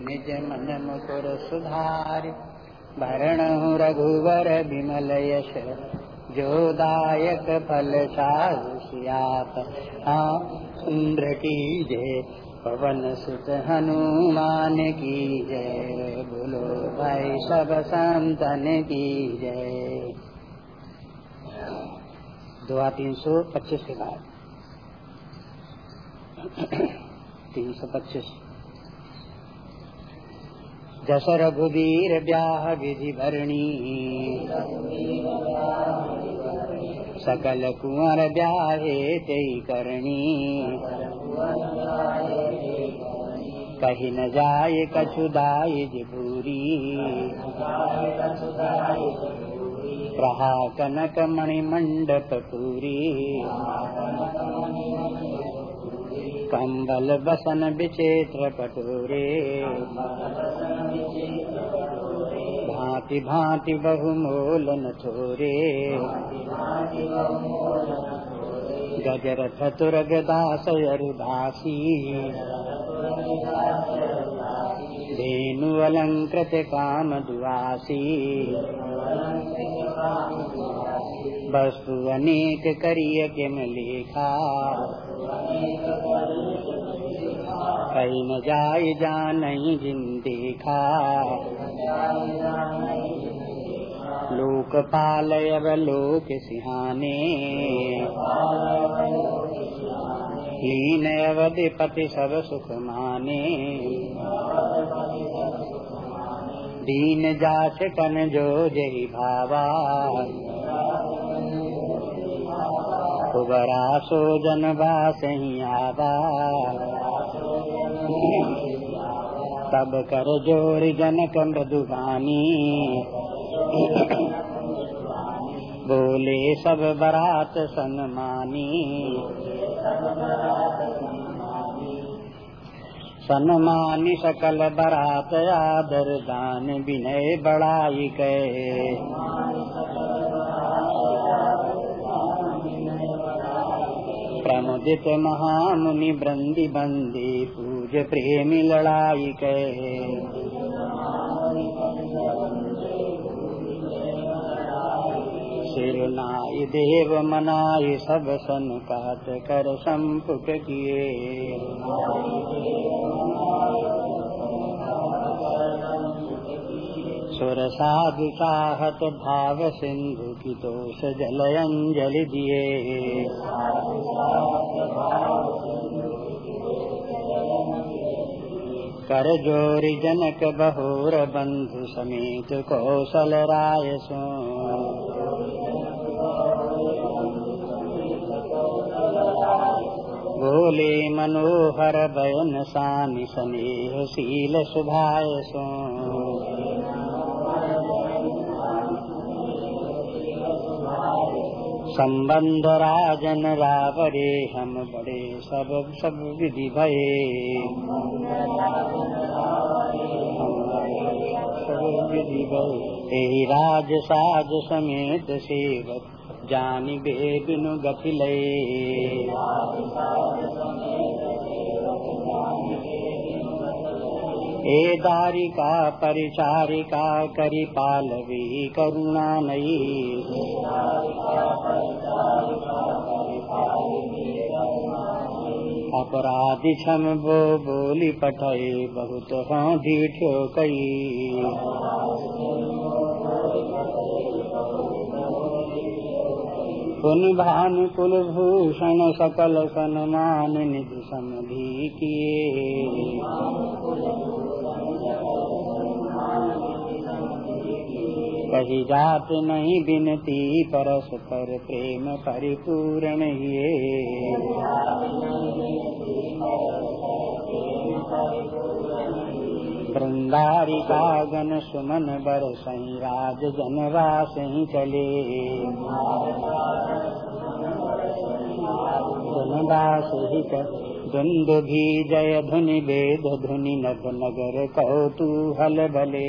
निज मन मुकुर सुधारि भरण रघुवर विमल यश जोदायक फल सात इंद्र की जय पवन सुत हनुमान की जय बोलो भाई सब संतन की जय दुआ तीन सौ पच्चीस के बाद। तीन सौ पच्चीस। जस रघुवीर ब्याह विधि भरणी सकल कुंवर ब्याहे तई करणी। कही न जाय कछुदाय भूरी रहा कनक मणि मंडप पूरी। कंबल बसन विचेत्र कटोरे। भांति भांति बहुमोल न छोरे गजरथ तुरग दास अरुदासी धेनु अलंकृत काम दुआसी वस्तु अनेक करिय किम लेखा। कहीं न जाय जान जिन देखा। लोकपाल लोक सिहाने। लीन अवधिपति सब सुख माने। दीन जाच कन जो जही भावा। कुबरा सो जन बासही आवा। तब कर ज़ोर जनक मृदुबानी बोले सब बरात सनमानी। सनमानी सकल बरात आदर दान विनय बड़ाई कहे प्रमुदित महामुनि ब्रंदी बंदी पूज प्रेमी लड़ाई कहे सिरनाई देव मनाई सब सन कहत कर संपुट किए। सुर साधु चाहत भाव सिंधु की दोष जल अंजलि दिए। कर जोरी जनक बहोर बंधु समेत कौशल राय सो। बोले मनोहर बयन सानि स्नेह शील सुभाय सो। संबंध राजन रावरे हम बड़े सब सब विधि भये। सब विधि भये। राज साज समेत सेवक जानी बे बिनु गति ए दारिका परिचारिका करी पालवी करुणा नई। अपराधी छम बो बोली पठे बहुत हाँ ढीठो कई। पुन भान कुल भूषण सकल सनमान निज समधि किए कही जात नहीं बिनती परस पर प्रेम परिपूर्ण ये वृंदारी का गन सुमन बर सही राज जनवास ही चले। द्वंद भी जय धुनि वेद धुनि नभ नगर कौतूहल भले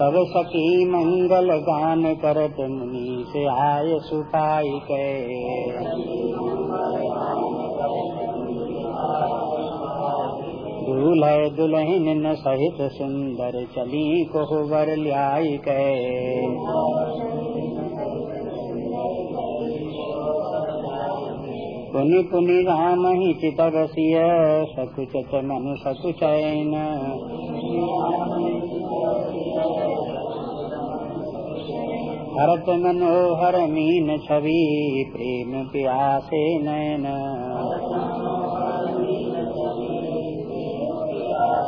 तब सखी मंगल गान करत मुनि से आय सुपाई के। दुल्ह दुल्हन सहित सुंदर चली कोहबर ल्याई कै पुनि पुनि राम ही चित बसिय सकुच मनु सकुचैन हरत मनोहर मीन छवि, प्रेम प्यासे नयन।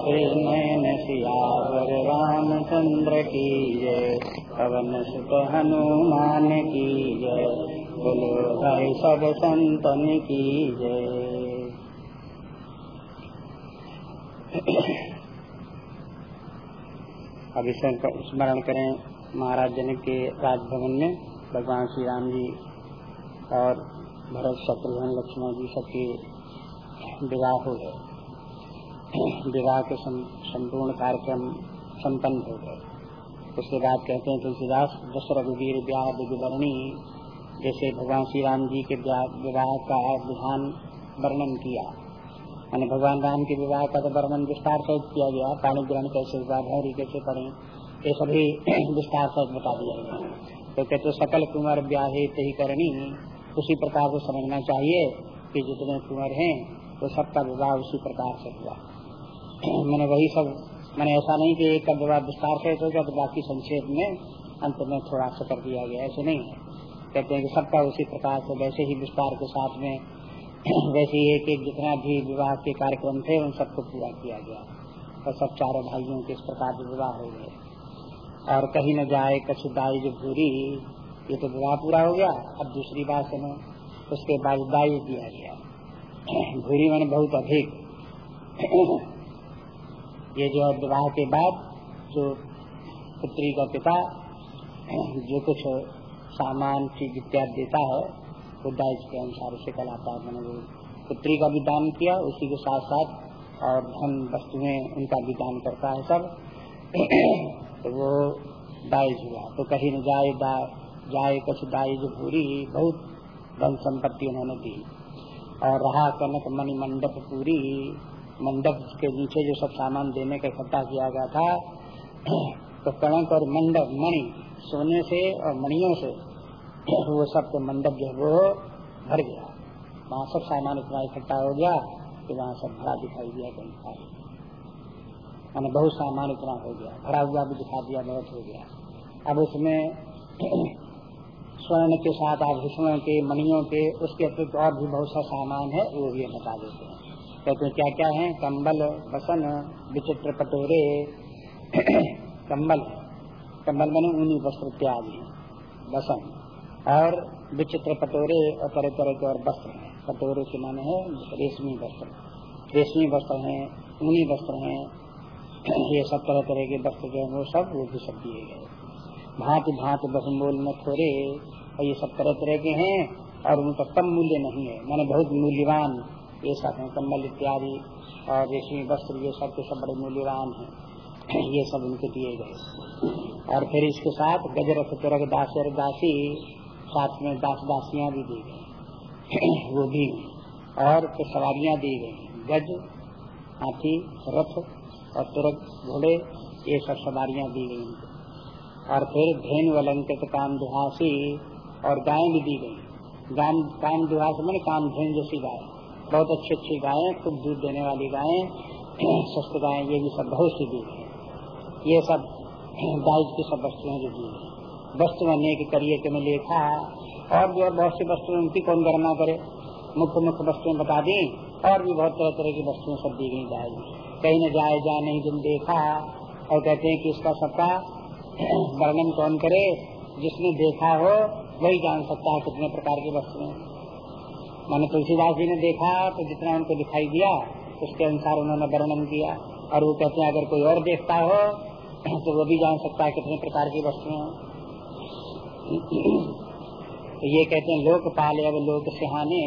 नयन सियावर रामचंद्र की जय पवन सुत हनुमान की जय। बोलो, भाई सब संतन की जय। अभी स्मरण करें, महाराज जनक के राजभवन में भगवान श्री राम जी और भरत शत्रुघ्न लक्ष्मण जी सबके विवाह हो गए। विवाह के संपूर्ण कार्यक्रम संपन्न हो गए। उसके बाद कहते हैं, तुलसीदास दशरथ वीर ब्याह विधिवरणी जैसे भगवान श्री राम जी के विवाह का विधान वर्णन किया। मैंने भगवान राम के विवाह का तो वर्णन विस्तार सहित किया गया पानी ग्रहण कैसे हुआ, भैरी कैसे पड़े, ये सभी विस्तार सहित बता दिया गया। तो कहते सकल कुंवर ब्याहे ही करनी, उसी प्रकार से समझना चाहिए कि जितने कुंवर हैं, वो तो सबका विवाह उसी प्रकार से हुआ। मैंने वही सब, मैंने ऐसा नहीं कि एक का विस्तार से हो गया तो बाकी संक्षेप में अंत में थोड़ा सा कर दिया गया, ऐसे नहीं। है कहते हैं कि सबका उसी प्रकार से, वैसे ही विस्तार के साथ में, वैसे ही एक एक जितना भी विवाह के कार्यक्रम थे, उन सबको पूरा किया गया। और सब चारों भाइयों के इस प्रकार से विवाह हो गए। और कहीं न जाए कछुदाई जो भूरी ये तो विवाह पूरा हो गया। अब दूसरी बात सुनो उसके बाद दाई दिया गया। भूरी मैंने बहुत अधिक। ये जो विवाह के बाद जो पुत्री का पिता, जो कुछ सामान, चीज़ इत्यादि देता है वो दाइज के अनुसार उसे कहलाता है। मैंने पुत्री का भी दान किया, उसी के साथ साथ और धन वस्तुएँ उनका भी दान करता है सब। तो वो दाइज हुआ। तो कहीं न जाए जाए कुछ दाइज पूरी बहुत धन संपत्ति उन्होंने दी। और रहा कनक मणि मंडप पूरी मंडप के नीचे जो सब सामान देने का इकट्ठा किया गया था तो कणक और मंडप, मणि, सोने से और मणियों से, वो सब के मंडप जो वो भर गया। वहाँ सब सामान इतना इकट्ठा हो गया कि वहाँ सब भरा दिखाई दिया कहीं मैंने बहुत सामान इतना हो गया, भरा हुआ भी दिखा दिया, बहुत हो गया। अब उसमें स्वर्ण के साथ आभूषणों के, मणियों के, उसके अतिरिक्त और भी बहुत सा सामान है, वो भी बता देते हैं। कहते क्या क्या है? कम्बल बसन, विचित्र पटोरे कंबल। कम्बल बने ऊनी वस्त्र त्याग है, बसन। और विचित्र पटोरे और तरह तरह के और वस्त्र है। पटोरे के माने है रेशमी वस्त्र। रेशमी वस्त्र है, ऊनी वस्त्र है। ये सब तरह तरह के वस्त्र जो है, वो सब वो भी सब दिए गए भांति भांति बहुमूल में थोड़े और ये सब तरह तरह के हैं, और उनका कम मूल्य नहीं है। मैंने बहुत मूल्यवान ये सब है, कम्बल इत्यादि और रेशमी वस्त्र, ये सब के सब बड़े मूल्यवान है। ये सब उनको दिए गए और फिर इसके साथ गजरथ तुरग दास और दासी, साथ में दास दासियाँ भी दी गई वो भी और फिर सवारियाँ दी गई गज, हाथी, रथ और तुरग, घोड़े, ये सब सवारियाँ दी गई उनको और फिर धेनु अलंकृत काम दुहासी और गाय भी दी गई काम दुहास मैंने काम धेन जैसी गाय बहुत अच्छी अच्छी गायें, खूब दूध देने वाली गायें, स्वस्थ गायें, ये भी सब बहुत सी दूध है। ये सब दाइज की सब वस्तुएँ जो दी वस्तु अनेक करिए के में लेखा और भी और बहुत सी वस्तुएँ, उनकी कौन गणना करे? मुख्य मुख्य वस्तुएँ बता दी, और भी बहुत तरह तरह की वस्तुएँ सब दी गई जाए कहीं न जाए जा नहीं तुम देखा और कहते हैं कि इसका सबका वर्णन कौन करे? जिसने देखा हो, वही जान सकता है कितने प्रकार की वस्तुएँ माने तुलसीदास जी ने देखा तो जितना उनको दिखाई दिया, उसके अनुसार उन्होंने वर्णन किया। और वो कहते हैं, अगर कोई और देखता हो तो वो भी जान सकता है कितने प्रकार की वस्तुएँ तो ये कहते हैं लोकपाल अब लोक सिहाने।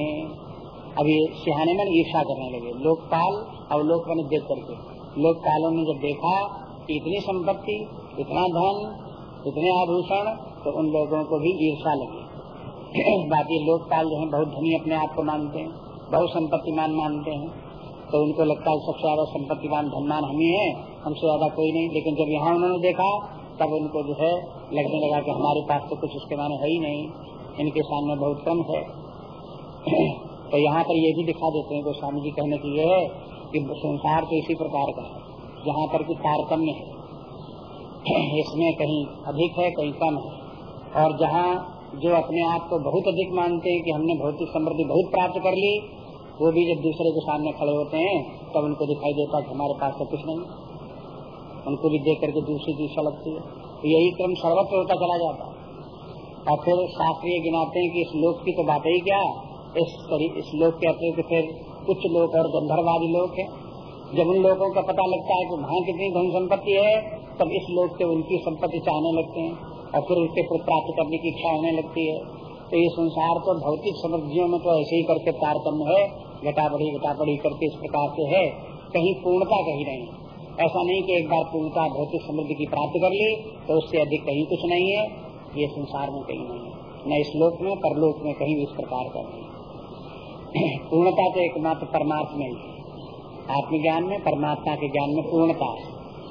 अब ये सिहाने में ईर्षा करने लगे। लोकपाल अब लोक मैंने देख करके लोकपालों ने जब देखा कि इतनी संपत्ति, इतना धन, इतने आभूषण तो उन लोगों को भी ईर्षा लगी। बाकी लोकपाल जो है, बहुत धनी अपने आप को मानते हैं, बहुत संपत्तिमान मानते हैं। तो उनको लगता है सबसे ज़्यादा संपत्तिवान धनमान हम ही है, हमसे ज़्यादा कोई नहीं। लेकिन जब यहाँ उन्होंने देखा, तब उनको जो है लगने लगा कि हमारे पास तो कुछ उसके माने है ही नहीं। इनके सामने बहुत कम है। तो यहाँ पर ये भी दिखा देते हैं, गोस्वामी जी कहने की ये है कि संसार तो इसी प्रकार का है, जहाँ पर की तारतम्य है। इसमें कहीं अधिक है, कहीं कम है। और जहाँ जो अपने आप को बहुत अधिक मानते हैं कि हमने भौतिक समृद्धि बहुत प्राप्त कर ली, वो भी जब दूसरे के सामने खड़े होते हैं, तब उनको दिखाई देता है हमारे पास तो कुछ नहीं। उनको भी देख करके दूसरी दूसरा लगती है। तो यही क्रम सर्वत्र होता चला जाता है। और फिर शास्त्रीय गिनाते हैं कि इस लोक की तो बात ही क्या? इस इस लोक के अतिरिक्त फिर कुछ लोग और गंधर्वादी लोग है। जब उन लोगों का पता लगता है कि वहाँ कितनी धन संपत्ति है, तब इस लोक से उनकी संपत्ति चाहने लगते हैं। और फिर उसके फिर प्राप्त करने की इच्छा होने लगती है। तो ये संसार तो भौतिक समृद्धियों में तो ऐसे ही करके तारतम्य है घटा बढ़ी घटा बढ़ी करके इस प्रकार से है, कहीं पूर्णता कहीं नहीं। ऐसा नहीं कि एक बार पूर्णता भौतिक समृद्धि की प्राप्त कर ली तो उससे अधिक कहीं कुछ नहीं है। ये संसार में कहीं नहीं है। न इस लोक में, परलोक में कहीं इस प्रकार का नहीं पूर्णता तो एकमात्र परमात्मा में ही। आत्मज्ञान में, परमात्मा के ज्ञान में पूर्णता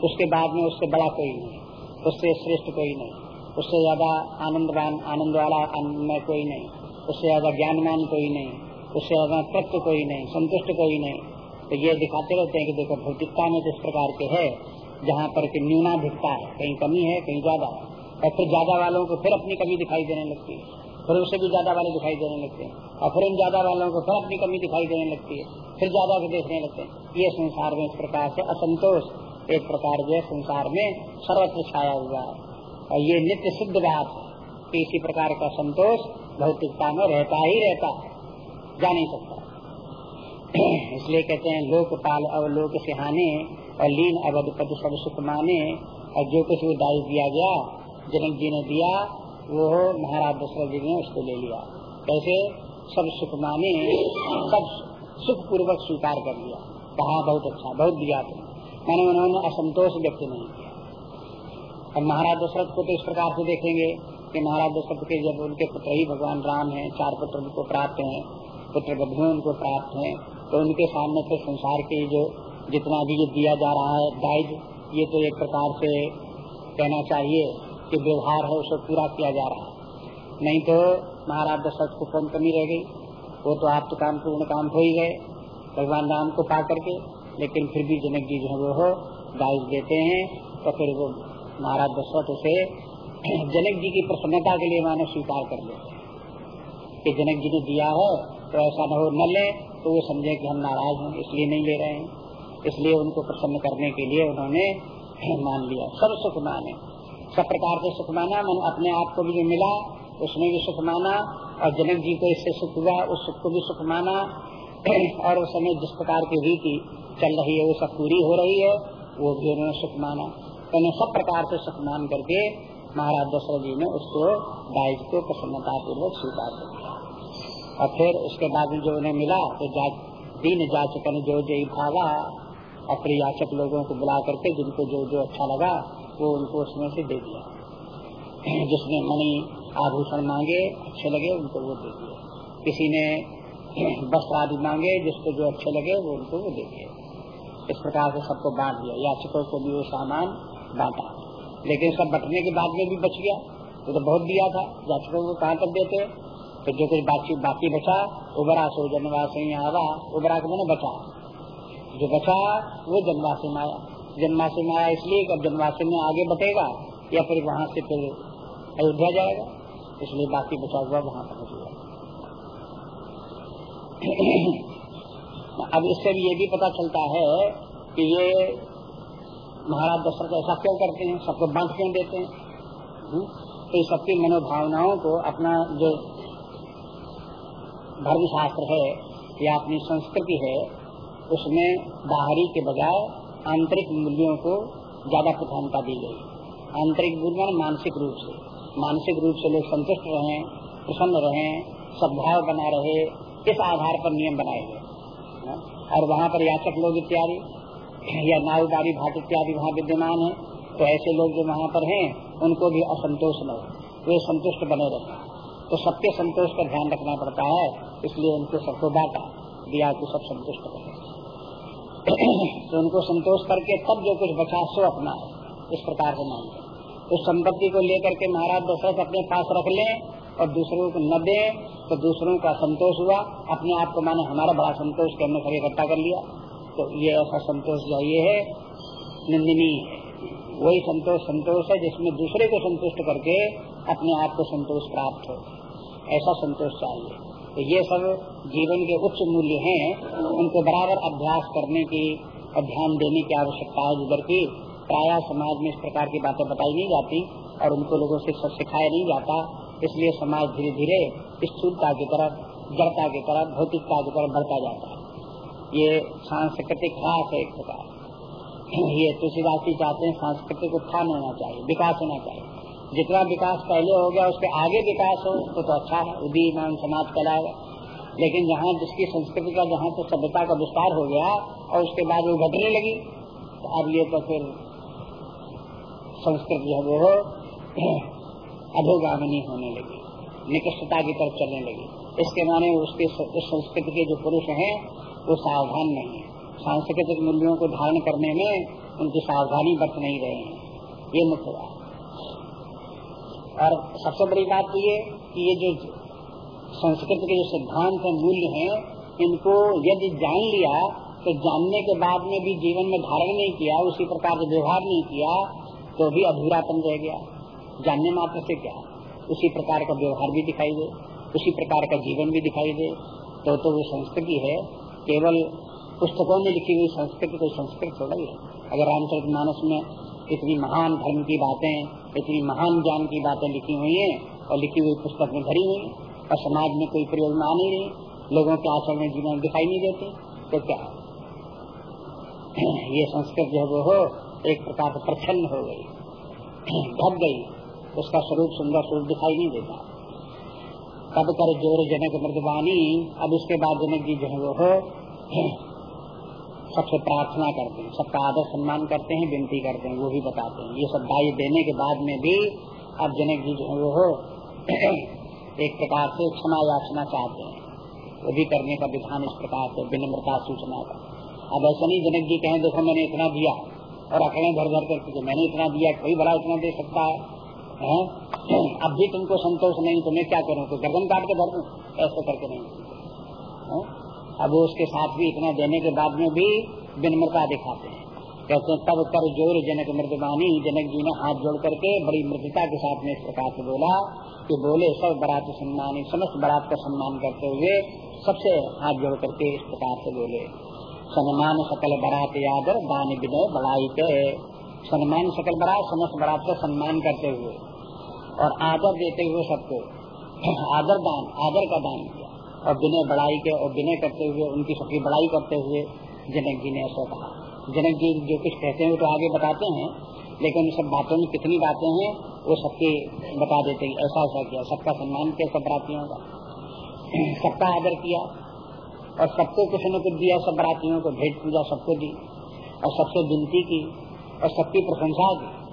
उसके बाद में उससे बड़ा कोई नहीं उससे श्रेष्ठ कोई नहीं उससे ज़्यादा आनंदवान आनंद वाला आनंदमय कोई नहीं। उससे ज़्यादा ज्ञानमान कोई नहीं। उससे ज़्यादा तत्व कोई नहीं, संतुष्ट कोई नहीं। तो ये दिखाते रहते हैं कि देखो, भौतिकता में जिस प्रकार के है, जहाँ पर की न्यूनाधिकता है। कहीं कमी है, कहीं ज़्यादा है। और फिर ज़्यादा वालों को फिर अपनी कमी दिखाई देने लगती है। फिर उससे भी ज़्यादा वाले दिखाई देने लगते हैं। और फिर उन ज़्यादा वालों को फिर अपनी कमी दिखाई देने लगती है। फिर ज़्यादा को देखने लगते हैं। ये संसार में इस प्रकार से असंतोष, एक प्रकार जो संसार में सर्वत्र छाया हुआ है। और ये नित्य सिद्ध बात है इसी प्रकार का संतोष भौतिकता में रहता ही रहता है। जा नहीं सकता। इसलिए कहते हैं, लोकपाल अवलोक सिहाने और लीन अवध पद सब सुख माने, और जो कुछ वो दायी दिया गया, जनक जी ने दिया, वो महाराज दशरथ जी ने उसको ले लिया। कैसे? सब सुख माने, सब सुख पूर्वक स्वीकार कर लिया। कहा, बहुत अच्छा बहुत दिया मैंने उन्होंने असंतोष व्यक्त नहीं किया। और महाराज दशरथ को तो इस प्रकार से देखेंगे कि महाराज दशरथ के जब उनके पुत्र ही भगवान राम हैं, चार पुत्र उनको प्राप्त हैं, पुत्र बधु उनको प्राप्त हैं तो उनके सामने तो संसार के जो जितना भी ये दिया जा रहा है, दायित्व, ये तो एक प्रकार से कहना चाहिए कि व्यवहार है, उसे पूरा किया जा रहा है। नहीं तो महाराज दशरथ को कौन कमी रह गई। वो तो आप तो काम पूर्ण काम हो ही गए, भगवान राम को पा करके, लेकिन फिर भी जनक जी जो है, वो दायित्व देते हैं तो फिर वो महाराज दशरथ उसे जनक जी की प्रसन्नता के लिए मानो स्वीकार कर ले। कि जनक जी ने दिया है तो ऐसा न हो, न ले तो वो समझे कि हम नाराज़ हैं, इसलिए नहीं ले रहे हैं। इसलिए उनको प्रसन्न करने के लिए उन्होंने मान लिया। सब सुख माने। सब प्रकार से सुख माना, मन अपने आप को भी मिला, उसने भी सुख माना, और जनक जी को इससे सुख हुआ, उस सुख को भी सुख माना। और उस समय जिस प्रकार की रीति चल रही है, वो सब पूरी हो रही है, वो भी उन्होंने सुख माना। तो सब प्रकार से सम्मान करके महाराज दशरथ जी ने उसको दायित्व को प्रसन्नता पूर्वक स्वीकार कर दिया और फिर उसके बाद जो उन्हें मिला तो जा, दीन जाचक जो भावा और फिर याचक लोगों को बुला करके जिनको जो जो अच्छा लगा वो उनको उसमें से दे दिया। जिसने मणि आभूषण मांगे अच्छे लगे उनको वो दे दिए किसी ने वस्त्र आदि मांगे जिसको जो अच्छे लगे वो उनको वो दे दिए इस प्रकार से सबको बांट दिया। याचकों को भी वो सामान बांटा। लेकिन सब बटने के बाद में भी बच गया। तो, तो बहुत दिया था। याचकों को कहाँ तक देते तो जो कुछ बाकी बाकी बचा उबरा सो जनवासी आवा उबरा के मैंने बचा। जो बचा वो जनवासी में आया। जनवासी में आया इसलिए अब जनवासी में आगे बटेगा या फिर वहाँ से फिर अयोध्या जाएगा। इसलिए बाकी बचा हुआ वहाँ पहुँच गया। अब इससे भी ये भी पता चलता है कि ये महाराज दशरथ ऐसा क्यों करते हैं? सबको बांट क्यों देते हैं? हम्म? तो सबकी मनोभावनाओं को अपना जो धर्म शास्त्र है या अपनी संस्कृति है, उसमें बाहरी के बजाय आंतरिक मूल्यों को ज़्यादा प्रधानता दी गई। आंतरिक मूल्य मानसिक रूप से। मानसिक रूप से लोग संतुष्ट रहे, प्रसन्न रहे, सद्भाव बना रहे, इस आधार पर नियम बनाए गए। और वहाँ पर याचक लोग इत्यादि। या नावदारी भाट इत्यादि वहाँ विद्यमान है तो ऐसे लोग जो वहाँ पर हैं, उनको भी असंतोष न हो। वे संतुष्ट बने रहे तो सबके संतोष का ध्यान रखना पड़ता है, इसलिए उनको सबको बांटा, दिया कि सब संतुष्ट रहे तो उनको संतोष करके तब जो कुछ बचा, सो अपना इस प्रकार से मानते उस संपत्ति को लेकर के महाराज दशरथ अपने पास रख ले और दूसरों को न दे तो दूसरों का संतोष हुआ। अपने आप को माने हमारा बड़ा संतोष के हमने सब इकट्ठा कर लिया। तो ये ऐसा संतोष ये है निंदनीय है वही संतोष संतोष है जिसमें दूसरे को संतुष्ट करके अपने आप को संतोष प्राप्त हो। ऐसा संतोष चाहिए। तो ये सब जीवन के उच्च मूल्य हैं, उनको बराबर अभ्यास करने की और ध्यान देने की आवश्यकता है। जिधर की प्राय समाज में इस प्रकार की बातें बताई नहीं जाती और उनको लोगों से सिखाया नहीं जाता। इसलिए समाज धीरे धीरे स्थूलता की तरफ़, जड़ता की तरफ़, भौतिकता की तरफ़ बढ़ता जाता है। ये सांस्कृतिक ह्रास है एक प्रकार। ये तुलसीदास जी चाहते हैं सांस्कृतिक उत्थान होना चाहिए विकास होना चाहिए। जितना विकास पहले हो गया उसके आगे विकास हो तो, तो अच्छा है उदीमान समाज कहलाएगा लेकिन जहाँ जिसकी संस्कृति का जहाँ से सभ्यता का विस्तार हो गया और उसके बाद वो घटने लगी तो अब ये तो फिर संस्कृत जो वो अधोगामनी होने लगी निकृष्टता की तरफ़ चलने लगी। इसके माने उसके उस संस्कृति के जो पुरुष हैं वो सावधान नहीं है। सांस्कृतिक मूल्यों को धारण करने में उनकी सावधानी बरत नहीं रहे हैं। ये मुख्य बात और सबसे बड़ी बात तो ये कि ये जो संस्कृत के जो सिद्धांत है मूल्य है, इनको यदि जान लिया तो जानने के बाद में भी जीवन में धारण नहीं किया, उसी प्रकार से व्यवहार नहीं किया तो भी अधूरापन रह गया। जानने मात्र से क्या? उसी प्रकार का व्यवहार भी दिखाई दे, उसी प्रकार का जीवन भी दिखाई दे तो तो वो संस्कृति है केवल पुस्तकों में लिखी हुई संस्कृत, कोई संस्कृत थोड़ा ही है। अगर रामचरित मानस में इतनी महान धर्म की बातें, इतनी महान ज्ञान की बातें लिखी हुई हैं और लिखी हुई पुस्तक में भरी हुई और समाज में कोई प्रयोग में आ नहीं रही, लोगों के आचरण में जीवन दिखाई नहीं देते तो क्या? ये संस्कृत जो वो हो, एक प्रकार से प्रच्छन्न हो गई। ढक गई। उसका स्वरूप सुंदर स्वरूप दिखाई नहीं देता। तब कर ज़ोर जनक मृदवानी अब उसके बाद जनक जी जो है वो हो सबसे प्रार्थना करते हैं, सबका आदर सम्मान करते हैं, विनती करते हैं, वो भी बताते हैं। ये सब दाई देने के बाद में भी अब जनक जी जो है, वो हो एक प्रकार से क्षमा याचना चाहते हैं। वो भी करने का विधान इस प्रकार से विनम्रता सूचना का। अब ऐसा नहीं, जनक जी कहें, देखो, मैंने इतना दिया और अकेले भर भर करके मैंने इतना दिया, कोई बड़ा इतना दे सकता है? है? अब भी तुमको संतोष नहीं तो मैं क्या करूँ? तो गर्दन काट के भर दू? ऐसे करके नहीं। है? अब उसके साथ भी इतना देने के बाद में भी विनम्रता दिखाते हैं। कहते हैं, तब कर ज़ोर जनक मृदवानी जनक जी ने हाथ जोड़ करके बड़ी मृदता के साथ में इस प्रकार से बोला कि बोले, सब बरात सम्मान, समस्त बरात का सम्मान करते हुए सबसे हाथ जोड़ करके इस प्रकार से बोले, सम्मान सकल बरात यादर, दान विनय बढ़ाई के सम्मान सकल बरात, समस्त बरात का सम्मान करते हुए और आदर देते हुए सबको। आदर दान, आदर का दान। और विनय बढ़ाई के और विनय करते हुए, उनकी सबकी बढ़ाई करते हुए जनक जी ने ऐसा कहा। जनक जी जो कुछ कहते हैं तो आगे बताते हैं, लेकिन सब बातों में कितनी बातें हैं, वो सबके बता देते हैं। ऐसा ऐसा किया। सबका सम्मान किया, सब बरातियों का। सबका आदर किया और सबको कुछ न कुछ दिया, सब बरातियों को भेंट पूजा सबको दी और सबसे विनती की और सबकी प्रशंसा की।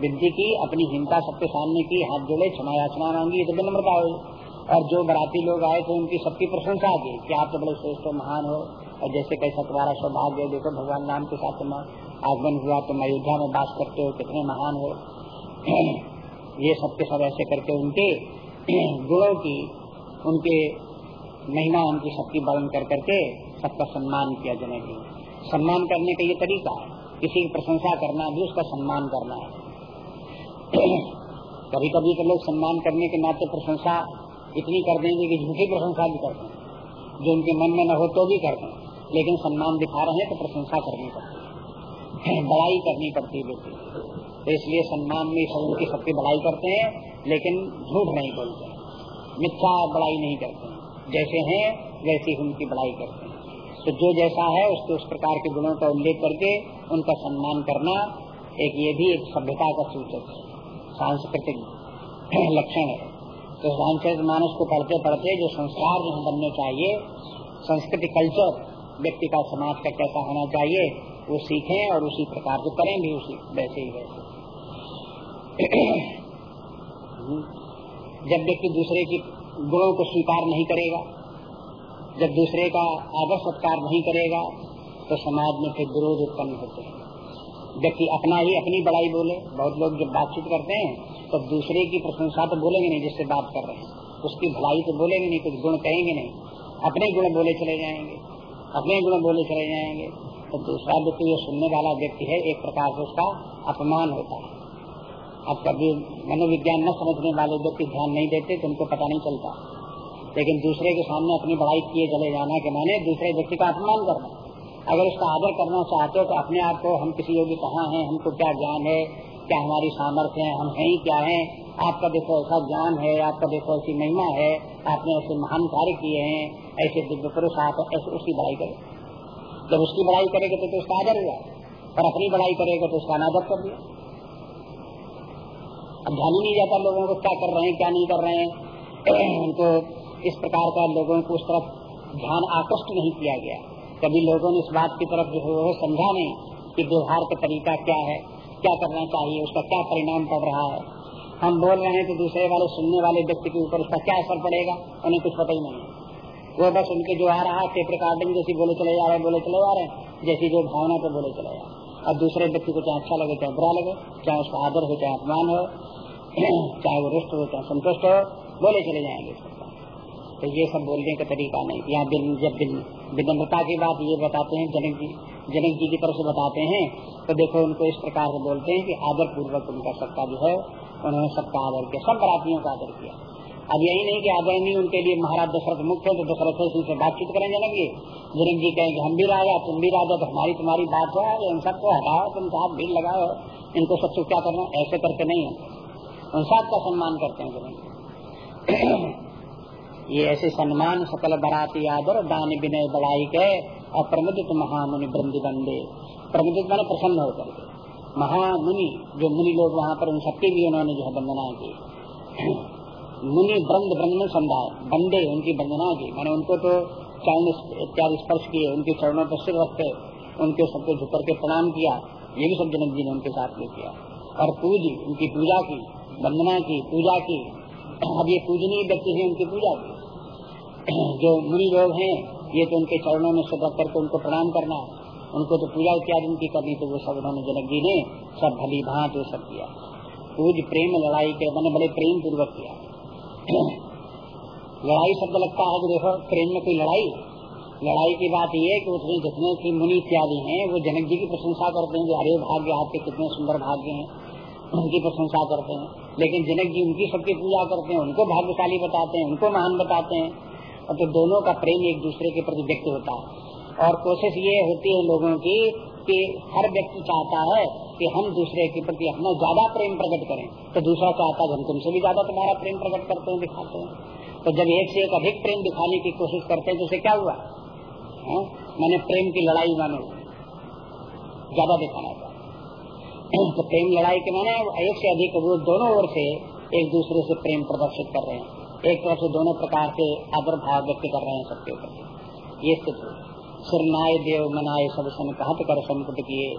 विनती की, अपनी हिंसा सबके सामने की, हाथ जोड़े, क्षमा याचना मांगी तो विनम्रता हुई। और जो बराती लोग आए थे, उनकी सबकी प्रशंसा की कि आप तो बड़े श्रेष्ठ महान हो। और जैसे कैसा तुम्हारा सौभाग्य देखो भगवान राम के साथ तुम्हारा आगमन हुआ तुम अयोध्या में बास करते हो कितने महान हो। ये सबके सब ऐसे करके उनके गुणों की, उनके महिमा, उनकी सबकी वर्णन कर करके सबका सम्मान किया जाने जी सम्मान करने का ये तरीका है। किसी की प्रशंसा करना भी, उसका सम्मान करना है। कभी कभी तो लोग सम्मान करने के नाते प्रशंसा इतनी कर देंगे कि झूठी प्रशंसा भी करते हैं जो उनके मन में न हो तो भी करते हैं लेकिन सम्मान दिखा रहे हैं तो प्रशंसा करनी पड़ती है। बड़ाई करनी पड़ती है तो इसलिए सम्मान में सब उनकी सबकी बड़ाई करते हैं, लेकिन झूठ नहीं बोलते। मिथ्या बड़ाई नहीं करते। जैसे हैं, वैसी उनकी बड़ाई करते हैं। तो जो जैसा है, उसके उस प्रकार के गुणों का उल्लेख करके उनका सम्मान करना एक ये भी एक सभ्यता का सूचक है। सांस्कृतिक लक्षण है। तो रामचरित मानस को पढ़ते पढ़ते जो संस्कार जो बनने चाहिए, संस्कृति कल्चर व्यक्ति का समाज का कैसा होना चाहिए, वो सीखें और उसी प्रकार से करें भी उसी, वैसे ही वैसे। जब व्यक्ति दूसरे की गुणों को स्वीकार नहीं करेगा, जब दूसरे का आदर सत्कार नहीं करेगा तो समाज में फिर विरोध उत्पन्न होते हैं। व्यक्ति अपना ही अपनी बड़ाई बोले, बहुत लोग जब बातचीत करते हैं तो दूसरे की प्रशंसा तो बोलेंगे नहीं जिससे बात कर रहे हैं। उसकी भलाई तो बोलेंगे नहीं, कुछ गुण कहेंगे नहीं। अपने गुण बोले चले जाएँगे। अपने गुण बोले चले जाएँगे। तो दूसरा व्यक्ति जो सुनने वाला व्यक्ति है, एक प्रकार से उसका अपमान होता है। अब कभी मनोविज्ञान न समझने वाले व्यक्ति ध्यान नहीं देते तो उनको पता नहीं चलता। लेकिन दूसरे के सामने अपनी बड़ाई किए चले जाना के माने दूसरे व्यक्ति का अपमान करना। अगर उसका आदर करना चाहते हो तो अपने आप को, हम किसी योगी कहाँ हैं? हमको क्या ज्ञान है? क्या हमारी सामर्थ्य है? हम हैं ही क्या हैं? आपका देखो ऐसा ज्ञान है आपका देखो ऐसी महिमा है आपने ऐसे महान कार्य किए हैं ऐसे दिव्य पुरुष आप ऐसे उसकी बड़ाई करें। जब उसकी बड़ाई करेगा तो, तो उसका आदर हुआ और अपनी बड़ाई करेगा तो उसका अनादर कर दिया। अब ध्यान ही नहीं जाता लोगों को क्या कर रहे हैं क्या नहीं कर रहे हैं। उनको इस प्रकार का लोगों को उस तरफ़ ध्यान आकृष्ट नहीं किया गया। कभी लोगों ने इस बात की तरफ़ जो है समझा नहीं कि व्यवहार का तरीका क्या है। क्या करना चाहिए, उसका क्या परिणाम पड़ रहा है? हम बोल रहे हैं तो दूसरे वाले, सुनने वाले व्यक्ति के ऊपर उसका क्या असर पड़ेगा? उन्हें कुछ पता ही नहीं वो बस उनके जो आ रहा है टेप रिकॉर्डिंग जैसी बोले चले जा रहे बोले चले जा रहे हैं, जैसी जो भावना पे बोले चले जा रहे और दूसरे व्यक्ति को चाहे अच्छा लगे, चाहे बुरा लगे, चाहे उसका आदर हो, चाहे अपमान हो, चाहे वो रुष्ट हो, चाहे संतुष्ट हो, बोले चले जाएँगे। तो ये सब बोलने का तरीका नहीं। यहाँ जब विनम्रता की बात ये बताते हैं जनक जी जनक जी की तरफ़ से बताते हैं तो देखो उनको इस प्रकार से बोलते हैं कि आदर पूर्वक उनका सबका जो है, उन्होंने सबका आदर किया सब बरातियों का आदर किया। अब यही नहीं कि आदरणीय उनके लिए महाराज दशरथ मुख्य है तो दशरथ से बातचीत करें जनक जी। जनक जी कहेंगे हम भी राजा, तुम भी राजा तो हमारी तुम्हारी बात है इन सबको हटाओ, तुम साथ भीड़ लगाओ, इनको सबसे क्या करना, ऐसे करके नहीं। है उन सबका सम्मान करते हैं जनक ये ऐसे सम्मान सकल बराती आदर, दान विनय बढ़ाई के और प्रमुदित महामुनि बृंदी बंदे प्रमुदित मैंने प्रसन्न होकर के। महामुनि, जो मुनि लोग वहाँ पर उन सबकी भी उन्होंने जो है वंदना की। मुनि ब्रंद ब्रह्म समुदाय बंदे उनकी वंदना की। मैंने उनको तो चरण इत्यादि स्पर्श किए, उनके चरणों पर सिर रखते, उनके सबको झुक करके प्रणाम किया, ये भी सब जनक जी ने उनके साथ में किया। और पूजी, उनकी पूजा की, वंदना की, पूजा की। अब ये पूजनीय व्यक्ति है उनकी पूजा की। जो मुनि लोग हैं, ये तो उनके चरणों में सिर करके उनको प्रणाम करना उनको तो पूजा इत्यादि उनकी करनी तो वो सब उन्होंने जनक जी ने सब भली भात वो सब किया। पूज, प्रेम, लड़ाई के मैंने बड़े प्रेम पूर्वक किया। लड़ाई शब्द लगता है कि देखो, प्रेम में कोई लड़ाई? लड़ाई की बात ये है कि उसमें जितने की मुनि इत्यादि हैं, वो जनक जी की प्रशंसा करते हैं अरे भाग्य आपके कितने सुंदर भाग्य हैं, उनकी प्रशंसा करते हैं। लेकिन जनक जी उनकी सबकी पूजा करते हैं, उनको भाग्यशाली बताते हैं, उनको महान बताते हैं। और तो दोनों का प्रेम एक दूसरे के प्रति व्यक्त होता है। और कोशिश ये होती है लोगों की कि हर व्यक्ति चाहता है कि हम दूसरे के प्रति अपना ज़्यादा प्रेम प्रकट करें। तो दूसरा चाहता है हम तुमसे भी ज़्यादा तुम्हारा प्रेम प्रकट करते हैं दिखाते हैं। तो जब एक से एक अधिक प्रेम दिखाने की कोशिश करते हैं तो उसे क्या हुआ? है? मैंने प्रेम की लड़ाई मानो। ज़्यादा दिखाना था। तो प्रेम लड़ाई के माने एक से अधिक वो दोनों ओर से एक दूसरे से प्रेम प्रदर्शित कर रहे हैं। एक तरफ़ से दोनों प्रकार के आदर भाव व्यक्त कर रहे हैं सबके ऊपर। ये स्थिति। सुरनाय देव मनाए सब सन कहत कर संकट किए।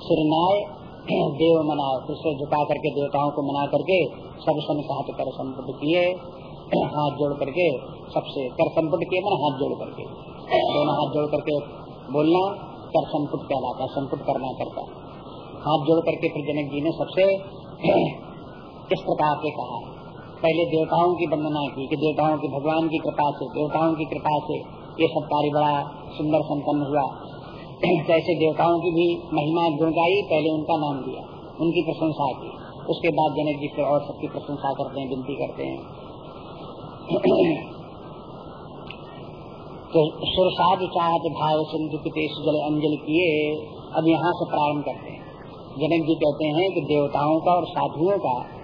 सुरनाय देव मनाए फिर झुका करके देवताओं को मना करके सब सन कहत कर संकट किए, हाथ जोड़ करके सबसे कर संपुट किए, मैंने हाथ जोड़ करके। दोनों हाथ जोड़ करके बोलना, कर संपुट कहलाता संपुट करना करता। हाथ जोड़ करके फिर जनक जी ने सबसे इस प्रकार से कहा। पहले देवताओं की वंदना की, कि देवताओं की भगवान की कृपा से, देवताओं की कृपा से ये सब कार्य बड़ा सुंदर संपन्न हुआ। कैसे देवताओं की भी महिमा गुण गाई पहले उनका नाम दिया उनकी प्रशंसा की। उसके बाद जनक जी फिर और सबकी प्रशंसा करते हैं, विनती करते हैं। तो सुरसाद चाहत भाव सिंधु पितेश जल अंजलि किए, अब यहाँ से प्रारंभ करते हैं। जनक जी कहते हैं कि देवताओं का और साधुओं का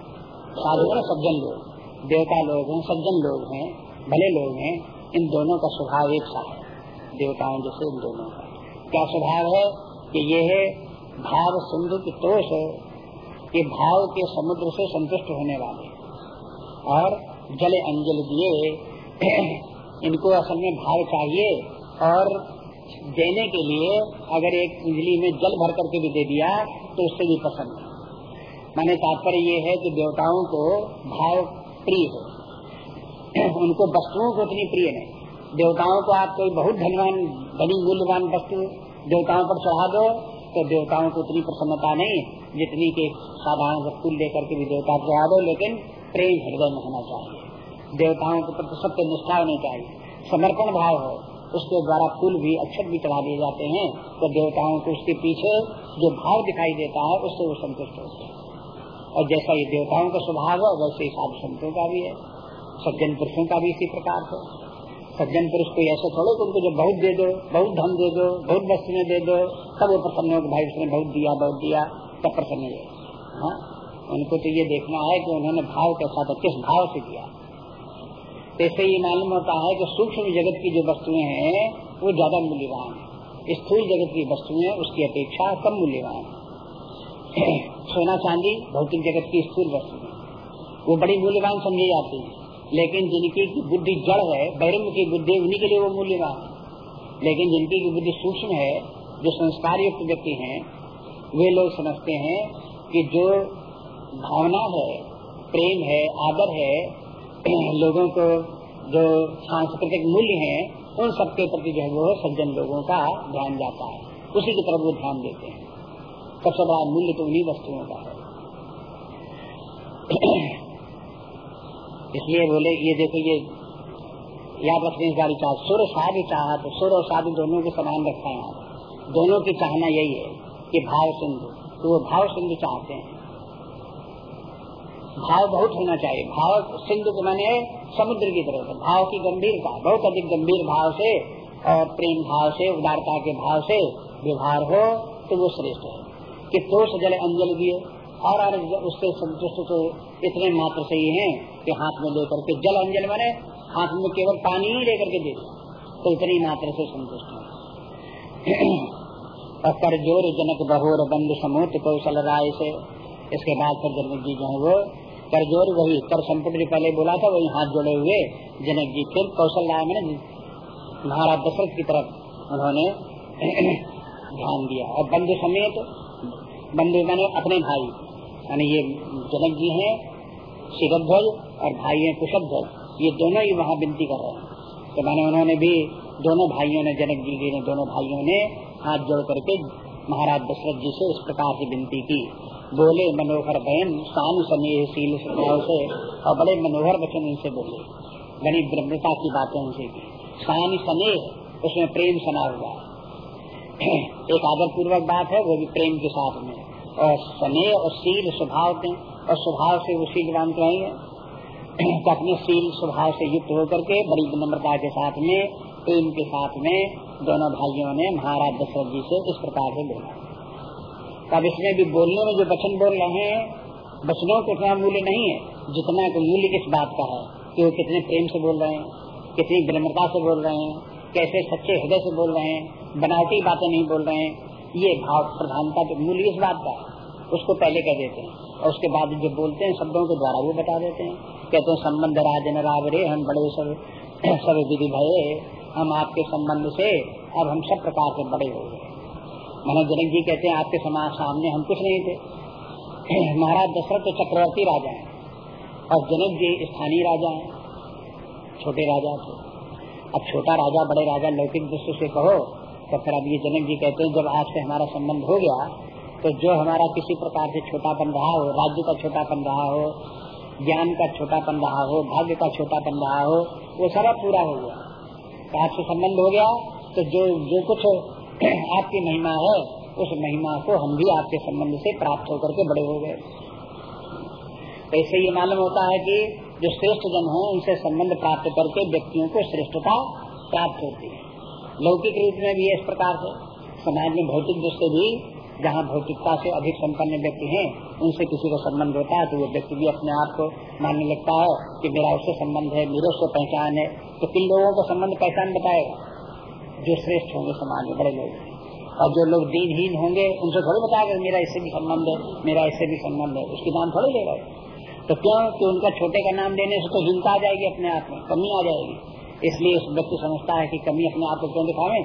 साधु और सज्जन लोग। देवता लोग हैं, सज्जन लोग हैं, भले लोग हैं, इन दोनों का स्वभाव एक सा है। देवताओं जैसे इन दोनों का। क्या स्वभाव है कि ये है, भाव सिंधु की तोष है, ये भाव के समुद्र से संतुष्ट होने वाले और जल अंजल दिए, इनको असल में भाव चाहिए और देने के लिए अगर एक बिजली में जल भर करके भी दे दिया तो उससे भी पसंद है। मैंने तात्पर्य ये है कि देवताओं को भाव प्रिय हो। उनको वस्तुओं को इतनी प्रिय नहीं। देवताओं को आप कोई बहुत धनवान, बड़ी मूल्यवान वस्तु देवताओं पर चढ़ा दो तो देवताओं को उतनी प्रसन्नता नहीं, जितनी के साधारण फूल लेकर के भी देवता चढ़ा दो, लेकिन प्रेम हृदय में होना चाहिए। देवताओं के प्रति सत्य निष्ठा होनी चाहिए। समर्पण भाव हो, उसके द्वारा फूल भी अक्षर भी चढ़ा दिए जाते हैं तो देवताओं को उसके पीछे जो भाव दिखाई देता है, उससे वो संतुष्ट होते हैं। और जैसा ये देवताओं का स्वभाव है, वैसे ही साधु संतों का भी है। सज्जन पुरुषों का भी इसी प्रकार से। सज्जन पुरुष को ऐसे थोड़े उनको जो बहुत दे दो, बहुत धन दे दो, बहुत वस्तुएँ दे दो, तब वो प्रसन्न हो भाई उसने बहुत दिया बहुत दिया, तब प्रसन्न है हाँ? उनको तो ये देखना है कि उन्होंने भाव कैसा था, किस भाव से दिया ऐसे ये मालूम होता है कि सूक्ष्म जगत की जो वस्तुएँ हैं, वो ज़्यादा मूल्यवान है। स्थूल जगत की वस्तुएँ, उसकी अपेक्षा कम मूल्यवान है। सोना चांदी, भौतिक जगत की स्थूल वस्तु। वो बड़ी मूल्यवान समझी जाती है। लेकिन जिनकी बुद्धि जड़ है बैरंग की बुद्धि, उन्हीं के लिए वो मूल्यवान है। लेकिन जिनकी बुद्धि सूक्ष्म है, जो संस्कार युक्त व्यक्ति है, वे लोग समझते हैं कि जो भावना है, प्रेम है, आदर है, लोगों को जो सांस्कृतिक मूल्य है, उन सबके प्रति जो है वो सज्जन लोगों का ध्यान जाता है। उसी की तरफ़ वो ध्यान देते हैं। सबसे बड़ा मूल्य तो उन्हीं वस्तुओं का है। इसलिए बोले, ये देखो, ये याद रखने वाली चाह, सुर साधु चाह तो सुर और साधु दोनों के समान रखा है दोनों की चाहना यही है कि भाव सिंधु तो वो भाव सिंधु चाहते हैं। भाव बहुत होना चाहिए। भाव सिंधु के मैंने समुद्र की तरह से, भाव की गंभीरता बहुत अधिक गंभीर भाव से और प्रेम भाव से, उदारता के भाव से व्यवहार हो तो वो श्रेष्ठ है। कि तो जल अंजल दिए और उससे संतुष्ट तो इतने मात्र से ही है कि हाथ में लेकर के जल अंजल बने, हाथ में केवल पानी ही लेकर के दे। तो इतनी मात्र से संतुष्ट है। कर ज़ोर जनक बहोर बंद समूत कौशल राय से, इसके बाद फिर जनक जी जो है वो कर ज़ोर वही कर संपुट जो पहले बोला था, वही हाथ जोड़े हुए, जनक जी फिर कौशल राय में महाराज दशरथ की तरफ़ उन्होंने ध्यान दिया। और बंधु समेत बंधु मैंने अपने भाई, यानी ये जनक जी है हैं शिवध्वज और भाई हैं कुशध्वज ये दोनों ही वहाँ विनती कर रहे हैं। तो मैंने उन्होंने भी दोनों भाइयों ने, जनक जी ने, दोनों भाइयों ने हाथ जोड़ करके महाराज दशरथ जी से इस प्रकार की विनती की। बोले, मनोहर बहन शान समय स्वभाव से और बड़े मनोहर वचन उनसे बोले। बड़ी ब्रह्मता की बातें उनसे की। शान समय उसमें प्रेम सना हुआ। एक आदर पूर्वक बात है, वो भी प्रेम के साथ में और स्नेह और शील स्वभाव के, और स्वभाव से वो शीलवान कहेंगे तो अपने शील स्वभाव से युक्त होकर के बड़ी विनम्रता के साथ में, प्रेम के साथ में दोनों भाइयों ने महाराज दशरथ जी से इस प्रकार से बोला। अब इसमें भी बोलने में जो वचन बोल रहे हैं, वचनों को उतना मूल्य नहीं है, जितना मूल्य इस बात का है कि वो कितने प्रेम से बोल रहे हैं, कितनी विनम्रता से बोल रहे हैं कैसे सच्चे हृदय से बोल रहे हैं, बनावटी बातें नहीं बोल रहे हैं, ये भाव प्रधानता के मूल्य इस बात का है। उसको पहले कह देते हैं। और उसके बाद जो बोलते हैं, शब्दों के द्वारा वो बता देते हैं। कहते हैं, संबंध राजन रावरे, हम बड़े सब सब विधि भये, हम आपके संबंध से अब हम सब प्रकार से बड़े हो गए। मैंने जनक जी कहते हैं, आपके समाज सामने हम कुछ नहीं थे। महाराज दशरथ तो चक्रवर्ती राजा है। और जनक जी स्थानीय राजा है, छोटे राजा थे। अब छोटा राजा, बड़े राजा लौकिक दृष्टि से कहो तो फिर अब ये जनक जी कहते हैं, जब आपसे हमारा संबंध हो गया तो जो हमारा किसी प्रकार से छोटापन रहा हो, राज्य का छोटापन रहा हो, ज्ञान का छोटापन रहा हो, भाग्य का छोटापन रहा हो, वो सारा पूरा हो गया। तो आपसे संबंध हो गया तो जो जो कुछ आपकी महिमा है, उस महिमा को हम भी आपके संबंध से प्राप्त होकर के बड़े हो गए। ऐसे ये मालूम होता है कि जो श्रेष्ठ जन है, उनसे संबंध प्राप्त करके व्यक्तियों को श्रेष्ठता प्राप्त होती है। लौकिक रूप में भी इस प्रकार से। समाज में भौतिक दृष्टि भी, जहाँ भौतिकता से अधिक संपन्न व्यक्ति हैं, उनसे किसी का संबंध होता है तो वो व्यक्ति भी अपने आप को मानने लगता है कि मेरा उससे संबंध है, मेरे उससे पहचान है। तो किन लोगों का संबंध पहचान बताएगा जो श्रेष्ठ होंगे समाज में, बड़े लोग। और जो लोग दीनहीन होंगे, उनसे थोड़े बताएगा मेरा इससे भी संबंध है, मेरा इससे भी संबंध है। उसकी नाम थोड़े लेगा तो क्यों? कि उनका छोटे का नाम देने से तो हिंसा आ जाएगी अपने आप में, कमी आ जाएगी। इसलिए उस व्यक्ति समझता है कि कमी अपने आप को क्यों दिखावे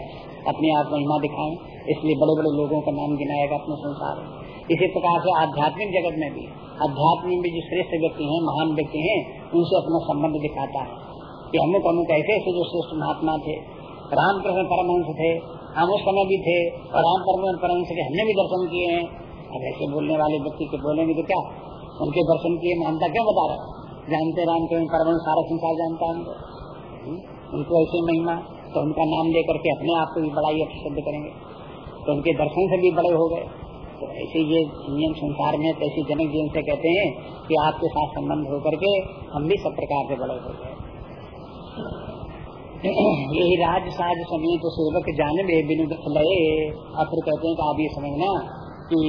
अपने आप महिमा दिखाएँ। इसलिए बड़े बड़े लोगों का नाम गिनाएगा अपने संसार में। इसी प्रकार से आध्यात्मिक जगत में भी अध्यात्म में भी जो श्रेष्ठ व्यक्ति हैं, महान व्यक्ति हैं, उनसे अपना संबंध दिखाता है। कि अमुक अमुक ऐसे ऐसे जो श्रेष्ठ महात्मा थे, रामकृष्ण परमहंस थे, हम उस समय भी थे, और राम परम परम से हमने भी दर्शन किए हैं। अब ऐसे बोलने वाले व्यक्ति के बोलेंगे तो क्या? उनके दर्शन किए मानता क्यों बता रहे जानते राम के परम सारा संसार जानता है हम्म? उनको ऐसी महिमा तो उनका नाम लेकर के अपने आप को भी बड़ा ही सिद्ध करेंगे। तो उनके दर्शन से भी बड़े हो गए। तो ऐसे ये नियम संसार में तो ऐसी जनक जी से कहते हैं कि आपके साथ संबंध होकर के हम भी सब प्रकार से बड़े हो गए। यही राज साज समेत तो सेवक जानवे बिनु लये। और फिर कहते हैं कि आप ये समझना कि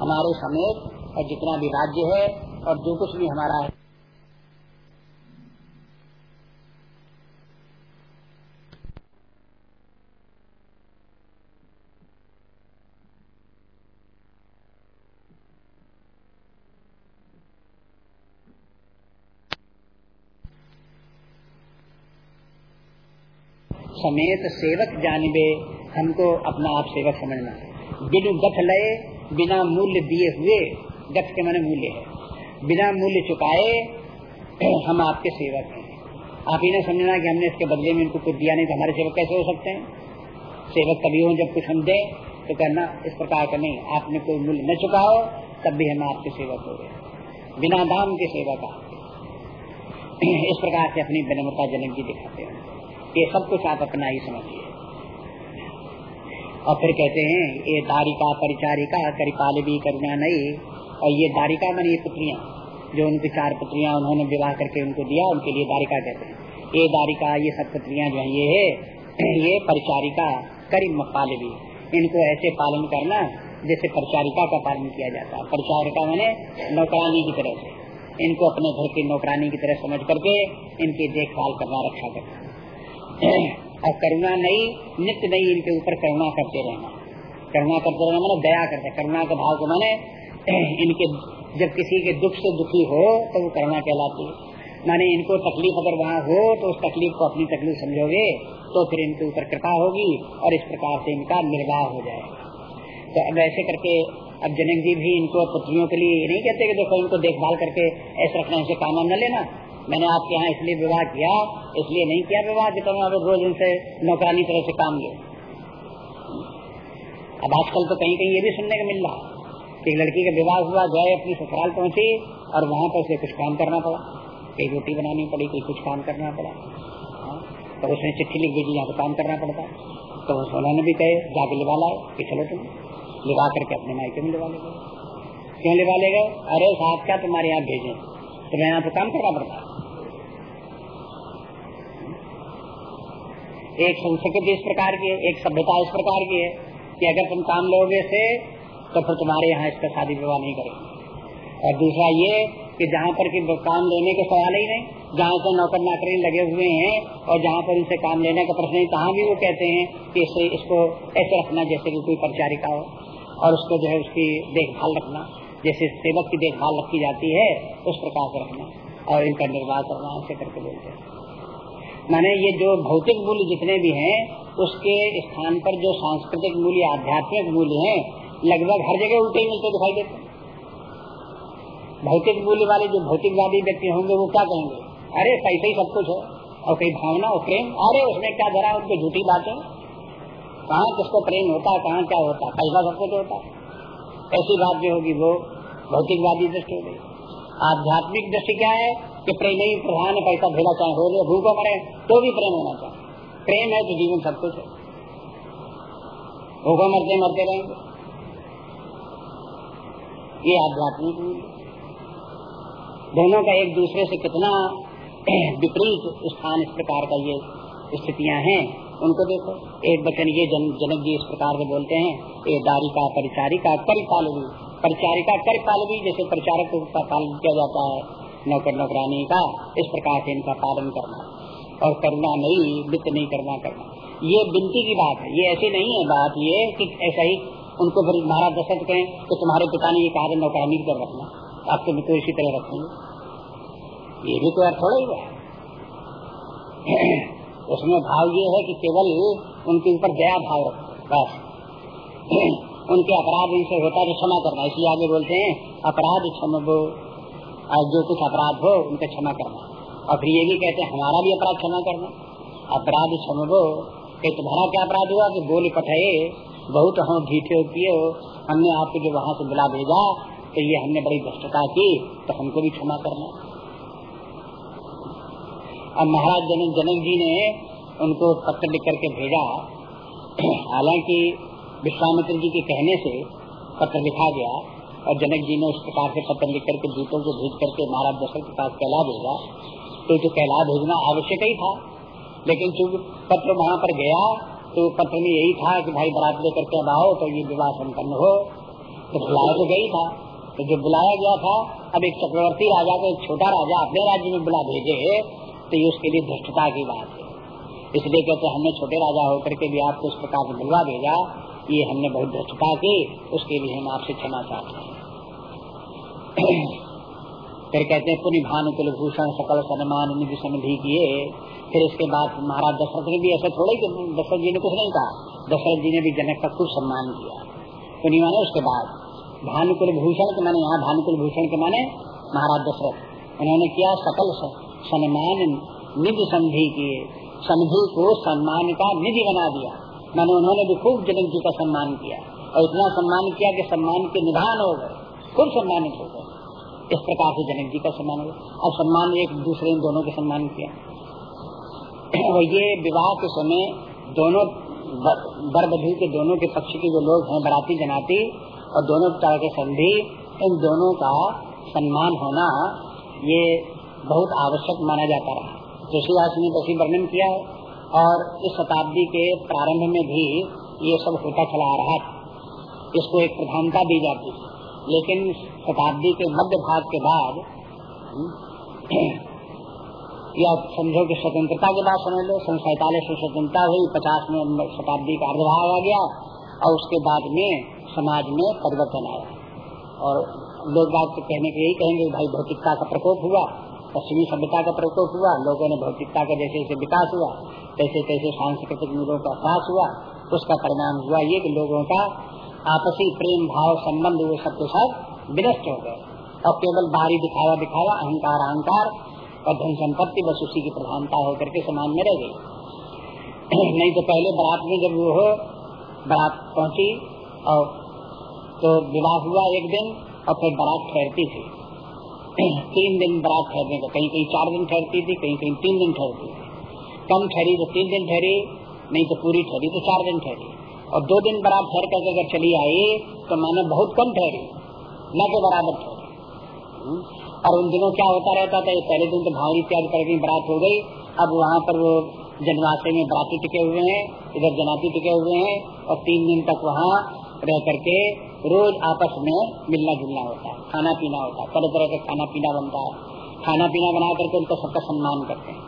हमारे समेत और जितना भी राज्य है और जो कुछ भी हमारा है। समेत सेवक जानबे, हमको अपना आप सेवक समझना। बिनु गठ लय, बिना मूल्य दिए हुए गठ के मन मूल्य है। बिना मूल्य चुकाए हम आपके सेवक हैं। आप ही ने समझना कि हमने इसके बदले में इनको कुछ दिया नहीं तो हमारे सेवक कैसे हो सकते हैं? सेवक तभी हो जब कुछ हम दे तो कहना, इस प्रकार का नहीं, आपने कोई मूल्य न चुकाओ, तब भी हम आपके सेवक हो गए बिना दाम के सेवक आप इस प्रकार से अपनी विनम्रता जनक जी दिखाते हैं। ये सब कुछ आप अपना ही समझिए। और फिर कहते हैं ये दारिका परिचारिका करिपाल भी करुणा नहीं और ये दारिका मन ये पुत्रियाँ, जो उनकी चार पुत्रियाँ उन्होंने विवाह करके उनको दिया, उनके लिए दारिका कहते हैं। ये दारिका, ये सब पुत्रियाँ जो है, ये है, ये परिचारिका करी पाल भी इनको ऐसे पालन करना, जैसे परिचारिका का पालन किया जाता है। परिचारिका मैंने नौकरानी की तरह से। इनको अपने घर की नौकरानी की तरह समझ करके इनकी देखभाल करना रखा करना। और करुणा नहीं, नित्य नहीं इनके ऊपर करुणा करते रहना। करुणा करते रहना मैंने दया करते करुणा के भाव को मैंने इनके, जब किसी के दुख से दुखी हो तो वो करुणा कहलाती है। माने इनको तकलीफ़ अगर वहाँ हो तो उस तकलीफ़ को अपनी तकलीफ़ समझोगे तो फिर इनके ऊपर कृपा होगी और इस प्रकार से इनका निर्वाह हो जाएगा। तो अब ऐसे करके, अब जनक जी भी इनको, पुत्रियों के लिए नहीं कहते कि देखो इनको देखभाल करके ऐसे रखना ऐसे काम न लेना। मैंने आपके यहाँ इसलिए विवाह किया, इसलिए नहीं किया विवाह, कि तुम अब रोज उनसे नौकरानी तरह से काम ले। अब आजकल तो कहीं कहीं ये भी सुनने को मिल रहा कि लड़की का विवाह हुआ, गए, अपनी ससुराल पहुँची और वहाँ पर उसे कुछ काम करना पड़ा। कहीं रोटी बनानी पड़ी कहीं कुछ काम करना पड़ा। तो उसने चिट्ठी लिख दी यहाँ पर काम करना पड़ता। तो उन्होंने भी कहे जाके लिवा लाए, कि चलो तुम, लिवा करके अपने मायके में लिवा ले गए। क्यों लिवा ले गए? अरे, साहब क्या तुम्हारे यहाँ भेजे? तुम्हें यहाँ पर काम करना पड़ता। है एक संस्कृति इस प्रकार की है, एक सभ्यता इस प्रकार की है कि अगर तुम काम लोगे से तो फिर तुम्हारे यहाँ इसका शादी विवाह नहीं करेंगे। और दूसरा ये कि जहाँ पर कि काम लेने के सवाल ही नहीं, जहाँ से नौकर नाकरी लगे हुए हैं और जहाँ पर उनसे काम लेने का प्रश्न तहाँ भी वो कहते हैं कि इसे, इसको ऐसे रखना जैसे कि कोई परिचारिका हो और उसको जो है उसकी देखभाल रखना, जैसे सेवक की देखभाल रखी जाती है, उस प्रकार से रखना और इनका निर्वाह करना, ऐसे करके बोलते हैं। माने ये जो भौतिक मूल्य जितने भी हैं, उसके स्थान पर जो सांस्कृतिक मूल्य, आध्यात्मिक मूल्य हैं लगभग हर जगह उल्टे ही मिलते दिखाई देते भौतिक मूल्य वाले जो भौतिकवादी व्यक्ति होंगे, वो क्या कहेंगे? अरे, पैसे ही सब कुछ है। और कई भावना और प्रेम? अरे, उसमें क्या धरा उनकी झूठी बातें कहाँ किसको प्रेम होता है, कहाँ क्या होता है? पैसा सब कुछ होता है। ऐसी बात जो होगी, वो भौतिकवादी दृष्टि हो गई। आध्यात्मिक दृष्टि क्या है? कि प्रेम ही प्रधान पैसा भेजा चाहे हो जाए भूखो मरे तो भी प्रेम होना चाहिए। प्रेम है तो जीवन सब कुछ है। भूखो मरते मरते रहेंगे। ये आध्यात्मिक दोनों का एक दूसरे से कितना विपरीत स्थान इस प्रकार का ये स्थितियाँ हैं उनको देखो। एक बचन ये जन, जनक जी इस प्रकार से बोलते हैं ये दारिका परिचारिका कर पालवी परिचारिका कर पालवी जैसे परिचारक का पालन किया जाता है नौकर नौकरानी का इस प्रकार से इनका पालन करना। और करना नहीं वित्त नहीं करना करना। ये बिनती की बात है। ये ऐसी नहीं है बात ये कि ऐसा ही उनको फिर महाराज दशरथ कहें कि तुम्हारे पिता ने ये कहा नौकरानी की तरह रखना आप तुम तो इसी तरह रखेंगे ये भी तो अर्थ थोड़ा ही हुआ उसमें भाव ये है कि केवल उनके ऊपर दया भाव रखो, बस। उनके अपराध इनसे होता है तो क्षमा करना, इसलिए आगे बोलते हैं, अपराध क्षम और जो कुछ अपराध हो उनका क्षमा करना। और फिर ये भी कहते हैं, हमारा भी अपराध क्षमा करना। अपराध क्षमो कि तुम्हारा क्या अपराध हुआ कि बोल पठे बहुत हम ढीठे किए हो हमने आपको जो वहाँ से बुला भेजा तो ये हमने बड़ी भ्रष्टता की तो हमको भी क्षमा करना। अब महाराज जनक जनक जी ने उनको पत्र लिख करके भेजा। हालाँकि विश्वामित्र जी के कहने से पत्र लिखा गया, और जनक जी ने उस प्रकार से पत्र लिख करके दूतों को भेज करके महाराज दशरथ के पास कहला भेजा तो जो कहला भेजना आवश्यक ही था। लेकिन चूँकि पत्र वहाँ पर गया तो में यही था कि भाई बरात लेकर के अब आओ तो ये विवाह संपन्न हो। तो बुलाया तो गई था। तो जो बुलाया गया था, अब एक चक्रवर्ती राजा को एक छोटा राजा अपने राज्य में बुला भेजे तो ये उसके लिए धृष्टता की बात है। इसलिए कहते हमने छोटे राजा होकर के भी आपको इस प्रकार से बुलवा भेजा। ये हमने बहुत धृष्टता की, उसके लिए हम आपसे क्षमा चाहते हैं। फिर कहते हैं पुण्य भानु कुल भूषण सकल सन्मान निधि समधि किए। फिर इसके बाद महाराज दशरथ ने भी ऐसा थोड़ा ही दशरथ जी ने कुछ नहीं कहा। दशरथ जी ने भी जनक का खूब सम्मान किया। पुण्य माने उसके बाद भानुकुल भूषण के माने, यहाँ भानुकुल भूषण के माने महाराज दशरथ। उन्होंने किया सकल सम्मान निधि समधि किए। समधि को सम्मान का निधि बना दिया। मैंने उन्होंने भी खूब जनक जी का सम्मान किया। और इतना सम्मान किया कि सम्मान के निधान हो गए। खूब सम्मानित हो गए। इस प्रकार से जनक जी का सम्मान हो गया और सम्मान एक दूसरे दोनों के सम्मान किया। और ये विवाह के समय दोनों बर बधु के दोनों के पक्ष के जो लोग हैं, बराती जनाती और दोनों तरह के संधि, इन दोनों का सम्मान होना ये बहुत आवश्यक माना जाता रहा तुलसीदास ने बसी वर्णन किया है और इस शताब्दी के प्रारंभ में भी ये सब होता चला रहा था। इसको एक प्रधानता दी जाती। लेकिन शताब्दी के मध्य भाग के बाद, या समझो कि स्वतंत्रता के बाद समझ लो, सन सैतालीस में स्वतंत्रता हुई, पचास में शताब्दी का अर्धभाग आ गया, और उसके बाद में समाज में परिवर्तन आया। और लोग बात कहने के यही कहेंगे भाई भौतिकता का प्रकोप हुआ, पश्चिमी सभ्यता का प्रकोप हुआ, लोगों ने भौतिकता का जैसे जैसे विकास हुआ, तैसे तैसे सांस्कृतिक मूल्यों का ह्रास हुआ, उसका परिणाम हुआ ये कि लोगों का आपसी प्रेम, भाव, संबंध, वो सब के सब विनष्ट हो गए। और केवल बाहरी दिखावा दिखावा, अहंकार अहंकार और धन संपत्ति बस उसी की प्रधानता होकर के समान में रह गई। नहीं तो पहले बारात में जब वो बारात पहुँची और तो विवाह हुआ एक दिन और फिर बारात ठहरती थी। तीन दिन बारात ठहरने का, कहीं कहीं चार दिन ठहरती थी, कहीं कहीं तीन दिन ठहरती थी। कम ठहरी तो तीन दिन ठहरी, नहीं तो पूरी ठहरी तो चार दिन ठहरी। और दो दिन बारात ठहर करके अगर चली आई तो मैंने बहुत कम ठहरी। न के बराबर ठहरी हम्म। और उन दिनों क्या होता रहता था पहले दिन तो भावनी इत्यादि कर बारात हो गई। अब वहाँ पर वो जनवासे में बराती टिके हुए हैं, इधर जनाती टिके हुए हैं, और तीन दिन तक वहाँ रह करके रोज आपस में मिलना जुलना होता है खाना पीना होता है। तरह तरह का खाना पीना बनता है। खाना पीना बना करके उनका सबका सम्मान करते हैं।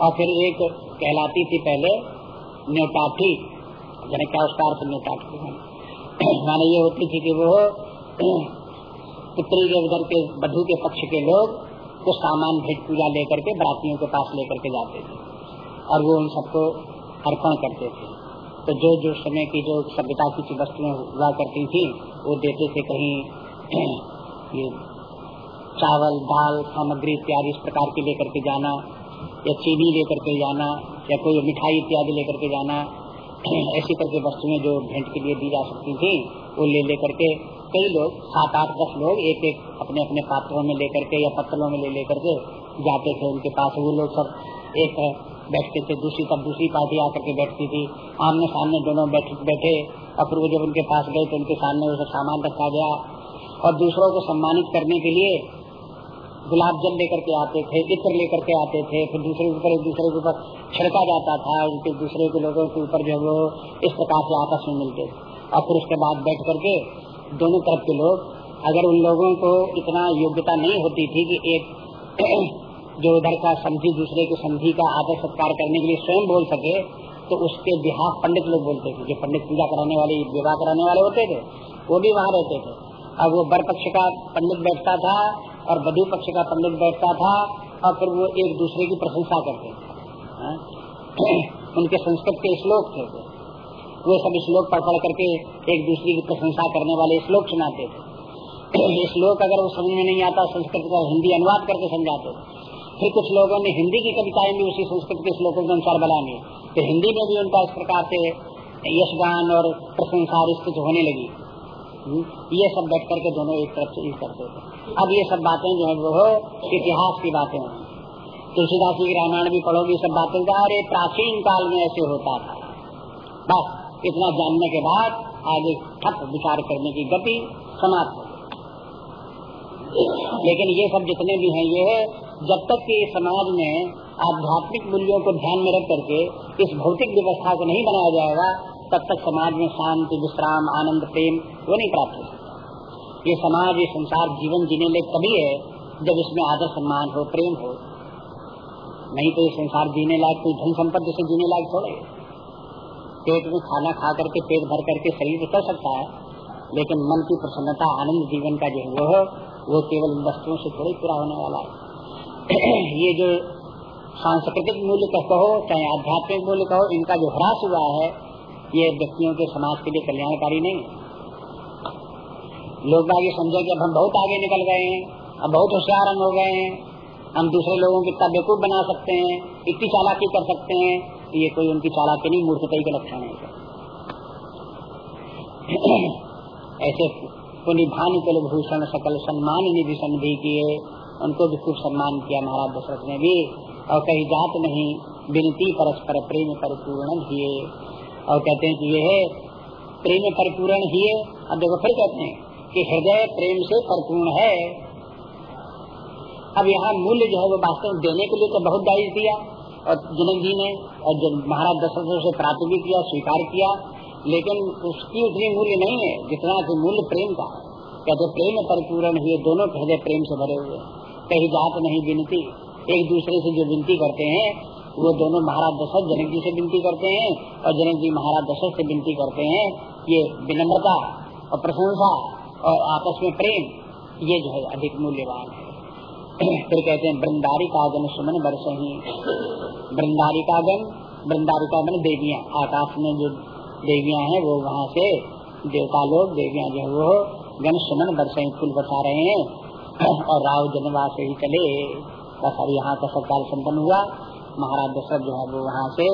और फिर एक कहलाती थी पहले न्योटाठी जने क्या उसका अर्थ न्योटाठी माने ये होती थी कि वो पुत्री के उधर के, बधु के पक्ष के लोग कुछ सामान भेंट पूजा लेकर के, बरातियों के पास लेकर के जाते थे। और वो उन सबको अर्पण करते थे। तो जो जो समय की, जो सभ्यता की वस्तुएँ हुआ करती थी, वो देते थे कहीं, ये चावल, दाल, सामग्री इत्यादि इस प्रकार की लेकर के जाना, या चीनी लेकर के जाना, या कोई मिठाई इत्यादि लेकर के जाना, ऐसी करके वस्तुएँ जो भेंट के लिए दी जा सकती थी, वो ले लेकर के कई लोग, सात, आठ, दस लोग एक एक अपने अपने पात्रों में लेकर के या पत्तलों में ले लेकर के जाते थे। उनके पास वो लोग सब एक बैठते थे, दूसरी तब दूसरी पार्टी आकर के बैठती थी। आमने सामने दोनों बैठे बैठे। और फिर वो जब उनके पास गए तो उनके सामने वो सामान रखा गया। और दूसरों को सम्मानित करने के लिए गुलाब जल लेकर के आते थे, इत्र लेकर के आते थे। फिर दूसरे के ऊपर एक दूसरे के ऊपर छिड़का जाता था। उनके दूसरे के लोगों के ऊपर जो वो इस प्रकार से आपस में मिलते और फिर उसके बाद बैठ करके दोनों तरफ़ के लोग, अगर उन लोगों को इतना योग्यता नहीं होती थी कि एक जो उधर का समझी दूसरे के समझी का आदर सत्कार करने के लिए स्वयं बोल सके तो उसके बिहार पंडित लोग बोलते थे। जो पंडित पूजा कराने वाले, विवाह कराने वाले होते थे, वो भी वहाँ रहते थे। अब वो बर पक्ष का पंडित बैठता था और बधु पक्ष का पंडित बैठता था और फिर वो एक दूसरे की प्रशंसा करते थे। हाँ? उनके संस्कृत के श्लोक थे वो सब श्लोक पढ़ पढ़ करके एक दूसरे की प्रशंसा करने वाले श्लोक सुनाते थे। श्लोक अगर वो समझ में नहीं आता संस्कृत का हिंदी अनुवाद करके समझाते। फिर कुछ लोगों ने हिंदी की कविताएँ भी उसी संस्कृत के श्लोकों के अनुसार बना ली। तो हिंदी में भी उनका इस प्रकार से यशगान और प्रशंसा स्थित होने लगी। हम्म, ये सब बैठ करके दोनों एक तरफ़ से करते थे अब ये सब बातें जो है वो इतिहास की बातें हैं। तुलसीदास जी की रामायण भी पढ़ोगे सब बातें अरे प्राचीन काल में ऐसे होता था। बस। इतना जानने के बाद आगे ठप विचार करने की गति समाप्त हो लेकिन ये सब जितने भी हैं, ये जब तक कि समाज में आध्यात्मिक मूल्यों को ध्यान में रख करके इस भौतिक व्यवस्था को नहीं बनाया जाएगा, तब तक समाज में शांति, विश्राम, आनंद, प्रेम, वो नहीं प्राप्त हो सकता। ये समाज, ये संसार जीवन जीने लगे तभी है जब इसमें आदर सम्मान हो, प्रेम हो। नहीं तो ये संसार जीने लायक कोई धन संपत्ति से जीने लायक थोड़े। पेट में खाना खा करके, पेट भर करके शरीर कर सकता है, लेकिन मन की प्रसन्नता, आनंद जीवन का जो वो है, वो केवल वस्तुओं से थोड़ी पूरा होने वाला है। ये जो सांस्कृतिक मूल्य का कहो, चाहे आध्यात्मिक मूल्य कहो, इनका जो ह्रास हुआ है, ये व्यक्तियों के समाज के लिए कल्याणकारी नहीं। लोग ये समझे कि अब हम बहुत आगे निकल गए हैं, अब बहुत होशियार हो गए हैं, हम दूसरे लोगों को इतना बना सकते हैं, इतनी चालाकी कर सकते हैं ये कोई उनकी चालाकी नहीं, मूर्खता का लक्षण है। ऐसे पुनिभान कुल भूषण, सकल सम्मान निधि संधि किए, उनको भी खूब सम्मान किया महाराज दशरथ ने भी। और कहीं जात नहीं, विनती परस्पर प्रेम परिपूर्ण किए। और कहते हैं कि ये है, प्रेम परिपूर्ण ही अब देखो फिर कहते हैं कि हृदय प्रेम से परिपूर्ण है। अब यहाँ मूल्य जो है वो वास्तव देने के लिए तो बहुत दायित्व दिया। और जनक जी ने और जब महाराज दशरथ से प्राप्त भी किया, स्वीकार किया, लेकिन उसकी उतनी मूल्य नहीं है, जितना कि मूल्य प्रेम का। कहते प्रेम परिपूर्ण हुए दोनों हृदय प्रेम से भरे हुए कहीं जात नहीं विनती एक दूसरे से जो विनती करते हैं, वो दोनों महाराज दशरथ जनक जी से विनती करते हैं, और जनक जी महाराज दशरथ से विनती करते हैं, ये विनम्रता, और प्रशंसा, और आपस में प्रेम, ये जो है अधिक मूल्यवान है। फिर कहते हैं गण सुमन बरसही। गण वृंदारिका गण देवियाँ। आकाश में जो देवियाँ हैं, वो वहाँ से देवता लोग, देवियाँ जो है, वो गण सुमन बरसही फूल बसा रहे हैं। और राव जनवास ही चले। बस अब यहाँ का सरकार संपन्न हुआ। महाराज दशरथ जो है, वो वहाँ से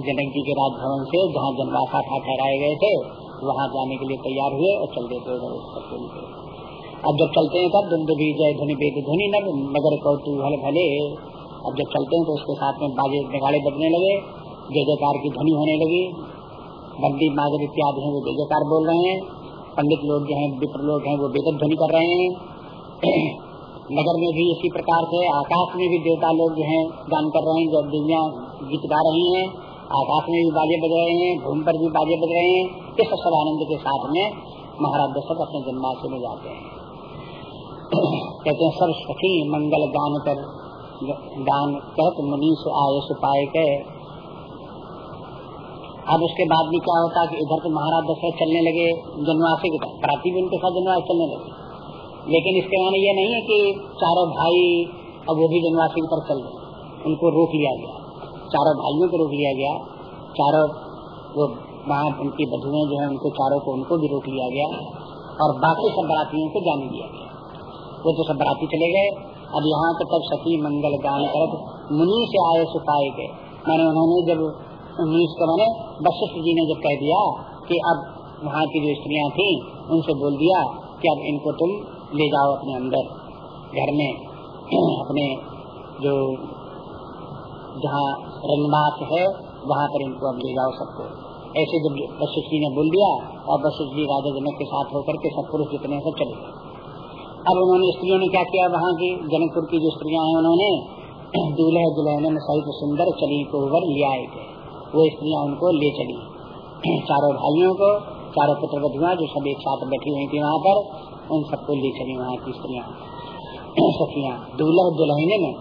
जनक जी के राजभवन से जहाँ जनवासा था ठहराए गए थे, वहाँ जाने के लिए तैयार हुए और चल देते उधर अब जब चलते हैं तब धुंध भी जय धुनि बेद धुनि नग नगर कौतूहल भले। अब जब चलते हैं तो उसके साथ में बाजे निगाड़े बजने लगे जय जयकार की ध्वनि होने लगी। बंदी मागर इत्यादि हैं, वो जय जयकार बोल रहे हैं। पंडित लोग जो हैं, विप्र लोग हैं, वो बेदत ध्वनि कर रहे हैं। नगर में भी इसी प्रकार से, आकाश में भी देवता लोग जो है, गान कर रहे हैं जब देवियाँ गीत गा रही हैं। आकाश में भी बाजे बज रहे हैं, भूमि पर भी बाजे बज रहे हैं। इस सब आनंद के साथ में महाराज दशरथ अपने जन्माशय में जाते हैं। कहते हैं सखी, मंगल गान कर। गान कहत मुनीष आए सुपाए के। अब उसके बाद भी क्या होता कि इधर तो महाराज दशरथ चलने लगे जनवासी के साथ प्राती भी उनके साथ जनवास चलने लगे। लेकिन इसके माने ये नहीं है कि चारों भाई अब वो भी जनवासी की तरफ़ चल रहे उनको रोक लिया गया। चारों भाइयों को रोक लिया गया। चारों वो वहाँ उनकी बधुएँ जो है, उनको चारों को उनको भी रोक लिया गया। और बाकी सब बरातियों को जाने दिया गया। वो तो सब बराती चले गए। अब यहाँ तो तब सखी मंगल गान कर मुनि से आए सुखाए गए। मैंने उन्होंने जब मुनि का मैंने वशिष्ठ जी ने जब कह दिया कि अब वहाँ की जो स्त्रियाँ थी, उनसे बोल दिया कि अब इनको तुम ले जाओ अपने अंदर, घर में, अपने जो जहाँ रंगनाथ है, वहाँ पर इनको अब ले जाओ सबको। ऐसे जब वशिष्ठ जी ने बोल दिया, और वशिष्ठ जी राजा जनक के साथ होकर के सब पुरुष जितने सब चले गए। अब उन्होंने स्त्रियों ने क्या किया? वहाँ की जनकपुर की जो स्त्रियाँ हैं, उन्होंने दूल्हे दुल्हन सहित सुंदर चली को उबर ले आए थे। वो स्त्रियाँ उनको ले चली। चारों भाइयों को, चारों पुत्र बधुआ जो सब एक साथ बैठी हुई थी वहाँ पर, उन सबको ले चली वहाँ की स्त्रियाँ। सखियाँ, दूल्हा दुल्हने में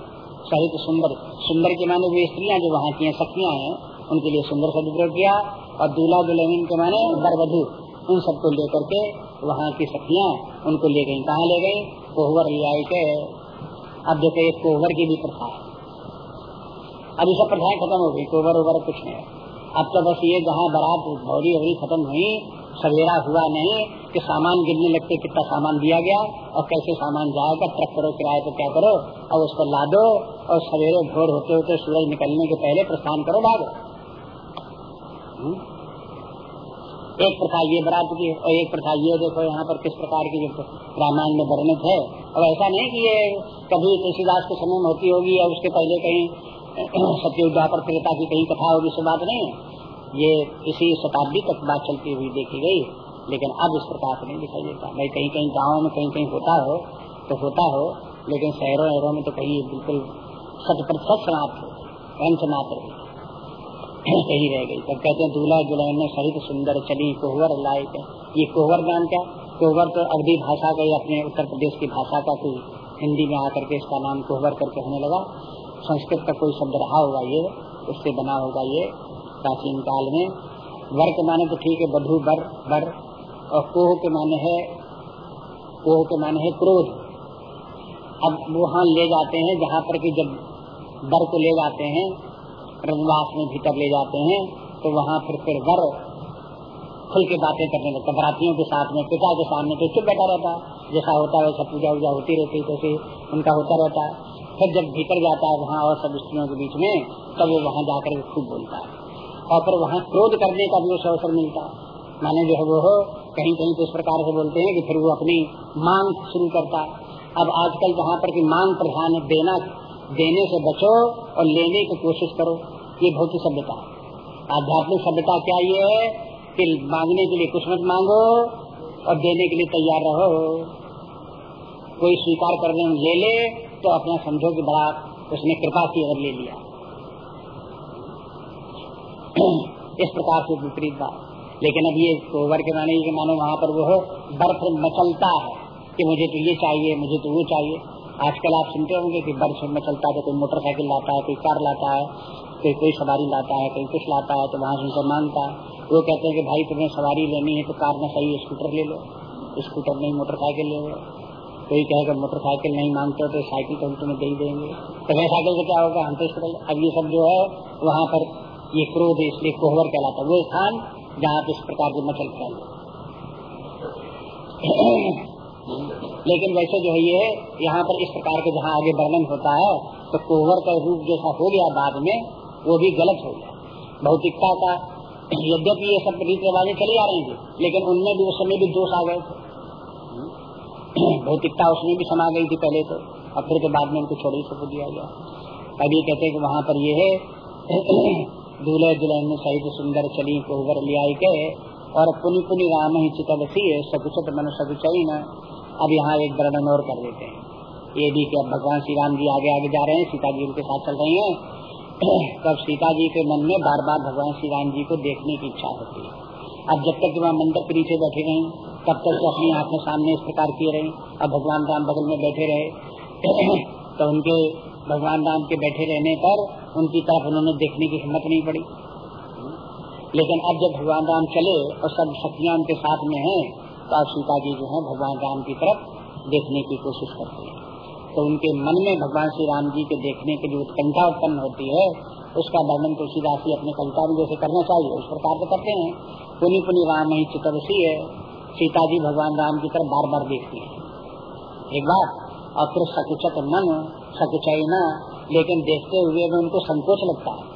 सहित सुंदर सुंदर के माने वो स्त्रियाँ जो वहाँ की सखियाँ हैं, उनके लिए सुंदर सदुपयोग किया और दूल्हा दुल्हन के माने बर वधु उन सबको लेकर के वहाँ की सखियाँ उनको ले गई कहाँ ले गई कोहबर ले आई के अब देखो एक कोहबर की भी प्रथा है। अब सब प्रथाएँ खत्म हो गई। कोहबर उबर कुछ नहीं। अब तो बस ये जहाँ बारात भौरी वौरी खत्म हुई, सवेरा हुआ नहीं कि सामान गिरने लगते कितना सामान दिया गया और कैसे सामान जाएगा, ट्रक करो, किराए तो क्या करो और उसको ला दो और सवेरे भोर होते होते सूरज निकलने के पहले प्रस्थान करो, भागो। हम्म? एक प्रथा ये बरात की और एक प्रथा ये देखो यहाँ पर किस प्रकार की जो रामायण में वर्णित है। और ऐसा नहीं कि ये कभी तुलसीदास के समय में होती होगी या उसके पहले कहीं सत्य द्वापर त्रेता की कहीं कथा होगी बात नहीं ये इसी शताब्दी तक बात चलती हुई देखी गई, लेकिन अब इस प्रकार से नहीं दिखाई देता। भाई, कहीं कहीं गाँव में कहीं कहीं होता हो तो होता हो, लेकिन शहरों वहरों में तो कहीं बिल्कुल सत प्रतिशत समाप्त हो अंश मात्र कहीं रह गई। तब कहते हैं दूल्हा दुल्हन सहित सुंदर चली, कोहवर लायक ये कोहवर नाम क्या? कोहवर तो अवधि भाषा का अपने उत्तर प्रदेश की भाषा का कोई हिंदी में आकर के इसका नाम कोहवर करके होने लगा। संस्कृत का कोई शब्द रहा होगा ये, उससे बना होगा ये प्राचीन काल में। वर के माने तो ठीक है, बधु बर बर और कोह के माने है, कोह के माने है क्रोध। अब वहाँ ले जाते हैं, जहाँ पर कि जब वर को ले जाते हैं रंगवास में भीतर ले जाते हैं तो वहाँ फिर फिर घर खुल के बातें करने लगता बरातियों के साथ में, पिता के सामने तो चुप बैठा रहता है। जैसा होता है वैसा पूजा वूजा होती रहती जैसे उनका होता रहता है। फिर जब भीतर जाता है, वहाँ और सब स्त्रियों के बीच में, तब वो वहाँ जाकर खूब बोलता है। और फिर वहाँ क्रोध करने का भी उसे अवसर मिलता है। माने जो है वो कहीं कहीं तो इस प्रकार से बोलते हैं कि फिर वो अपनी मांग शुरू करता है। अब आजकल जहाँ पर की मांग प्रधान देना, देने से बचो और लेने की कोशिश करो। ये भौतिक सभ्यता। आध्यात्मिक सभ्यता क्या ये है कि मांगने के लिए कुछ मत मांगो और देने के लिए तैयार रहो। कोई स्वीकार करने में ले ले तो अपना समझो कि बड़ा उसने कृपा की अगर ले लिया। इस प्रकार से विपरीत बात। लेकिन अब ये कोवर के माने मानो वहाँ पर वो बर्फ़ मचलता है कि मुझे तो ये चाहिए, मुझे तो वो चाहिए। आजकल आप सुनते होंगे कि बर्फ़ में चलता है तो कोई मोटरसाइकिल लाता है, कोई कार लाता है, कोई कोई सवारी लाता है, कोई कुछ लाता है तो वहाँ से उनको माँगता है। वो कहते हैं कि भाई, तुम्हें सवारी लेनी है तो कार में सही स्कूटर ले लो। स्कूटर नहीं, मोटरसाइकिल ले लो। कोई कहेगा मोटरसाइकिल नहीं मांगते तो साइकिल तो हम तुम्हें दे देंगे। तो वह साइकिल से क्या होगा? हम तो अब ये सब जो है, वहाँ पर ये क्रोध इसलिए कोहबर कहलाता है। वो स्थान जहाँ पे इस प्रकार के मचल फैल लेकिन वैसे जो है ये यहाँ पर इस प्रकार के जहाँ आगे वर्णन होता है तो कोहर का रूप जैसा हो गया बाद में, वो भी गलत हो गया। भौतिकता का, यद्यपि ये सब रीति रिवाजें चली आ रही थी लेकिन उनमें भी, उस समय भी दोष आ गए थे। भौतिकता उसमें भी समा गई थी पहले तो और फिर के बाद में उनको छोड़ ही सको दिया गया। अभी कहते कि वहाँ पर ये है, दूल्हे दुल्हन सहित सुंदर चली कोहबर लिया के, और पुनि पुनि राम ही चितवसी सकुचत मन सकुचई अब यहाँ एक वर्णन और कर देते हैं। ये भी कि अब भगवान श्री राम जी आगे आगे जा रहे हैं, सीता जी उनके साथ चल रही है। तब सीता जी के मन में बार बार भगवान श्री राम जी को देखने की इच्छा होती है। अब जब तक वहाँ मंदिर के नीचे बैठे रहे तब तक तो अपनी आँखें सामने इस प्रकार किए रहे। अब भगवान राम बगल में बैठे रहे। तो उनके, भगवान राम के बैठे रहने पर उनकी तरफ़ उन्होंने देखने की हिम्मत नहीं पड़ी। लेकिन अब जब भगवान राम चले और सब शक्तियाँ उनके साथ में हैं तो सीता जी जो है, भगवान राम की तरफ़ देखने की कोशिश करते हैं। तो उनके मन में भगवान श्री राम जी के देखने के जो उत्कंठा उत्पन्न होती है। उसका वर्णन तुलसीदास अपने कविता में जैसे करना चाहिए, उस प्रकार से करते हैं। पुनि पुनि राम ही चितवसी है। सीता जी भगवान राम की तरफ़ बार बार देखती है। एक बार और फिर सकुचत मन सकुचाई न, लेकिन देखते हुए भी उनको संकोच लगता है।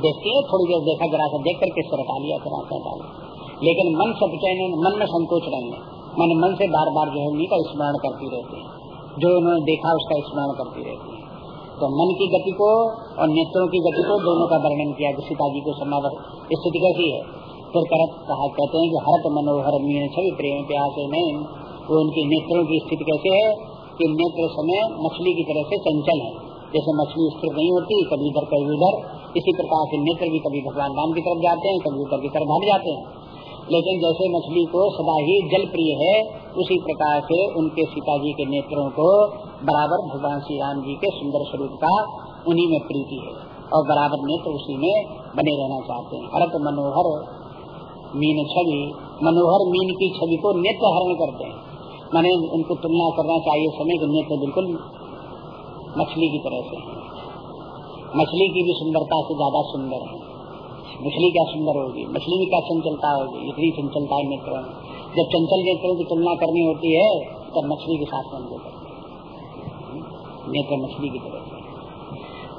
देखती है, थोड़ी देर देखा, जरा सा देख करके सिर हटा लिया डाली। लेकिन मन सब चैन मन में संकोच रहेंगे। मन मन से बार बार जो है उन्हीं का स्मरण करती रहती है। जो उन्होंने देखा, उसका स्मरण करती रहती है। तो मन की गति को और नेत्रों की गति को दोनों का वर्णन किया जी को समावर स्थिति कैसी है। फिर करत कहा, कहते हैं कि हरत मनोहर मीन छवि, प्रेम प्यास नहीं वो उनकी नेत्रों की स्थिति कैसे है कि नेत्र समय मछली की तरह से चंचल है। जैसे मछली स्थिर नहीं होती, कभी इधर, कभी उधर। इसी प्रकार से नेत्र भी कभी भगवान राम की तरफ़ जाते हैं, कभी उधर की तरफ़ भाग जाते हैं। लेकिन जैसे मछली को सदा ही जल प्रिय है, उसी प्रकार से उनके सीता जी के नेत्रों को बराबर भगवान श्री राम जी के सुंदर स्वरूप का उन्हीं में प्रीति है। और बराबर नेत्र उसी में बने रहना चाहते हैं। हरत मनोहर मीन छवि, मनोहर मीन की छवि को नेत्र हरण करते हैं। मैंने उनको तुलना करना चाहिए समय के नेत्र बिल्कुल मछली की तरह से। मछली की भी सुंदरता से ज़्यादा सुंदर है। मछली क्या सुंदर होगी? मछली में क्या चंचलता होगी? इतनी चंचलता है नेत्रों में जब चंचल नेत्रों की तुलना करनी होती है, तब मछली के साथ में नेत्र मछली की तरह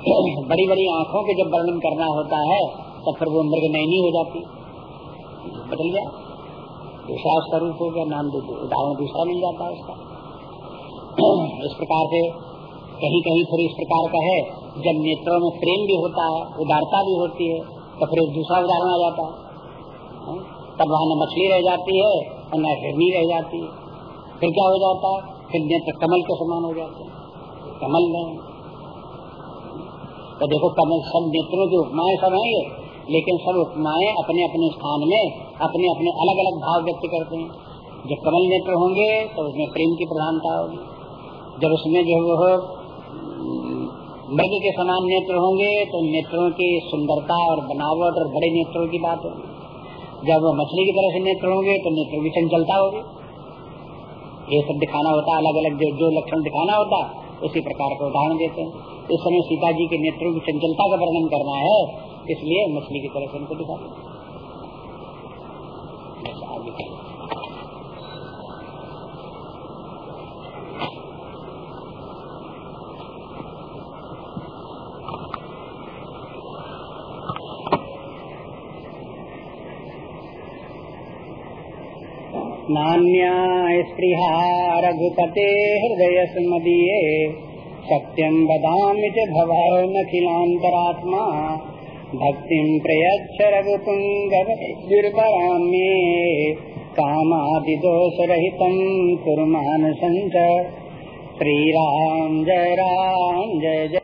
बड़ी बड़ी आँखों के जब वर्णन करना होता है, तब फिर वो मृग नैनी हो जाती बदल गया। दूसरा स्वरूप हो गया, नाम उदाहरण दूसरा मिल जाता है उसका। इस प्रकार से कहीं कहीं फिर इस प्रकार का है। जब नेत्रों में प्रेम भी होता है, उदारता भी होती है तो फिर एक दूसरा उदाहरण आ जाता है। तब वहाँ न मछली रह जाती है और न हिरनी रह जाती है। फिर क्या हो जाता है? फिर नेत्र कमल के समान हो जाते हैं। कमल में तो देखो कमल सब नेत्रों की उपमाएँ सब हैं ये, लेकिन सब उपमाएँ अपने अपने स्थान में अपने अपने अलग अलग भाव व्यक्त करते हैं। जब कमल नेत्र होंगे तो उसमें प्रेम की प्रधानता होगी। जब उसमें जो वो मृग के समान नेत्र होंगे तो नेत्रों की सुंदरता और बनावट और बड़े नेत्रों की बात होगी। जब वो मछली की तरह से नेत्र होंगे तो नेत्रों की चंचलता होगी। ये सब दिखाना होता अलग अलग जो जो लक्षण दिखाना होता, उसी प्रकार का उदाहरण देते हैं। इस समय सीता जी के नेत्रों की चंचलता का वर्णन करना है, इसलिए मछली की तरह से उनको दिखा नान्या स्पृहा रघुपते हृदय मदीये सत्यं वदामि च भवानखिलान्तरात्मा भक्तिं प्रयच्छ रघुपुङ्गविर्परां मे कामादिदोषरहितं कुर्मानसञ्च श्रीराम जय राम जय जय।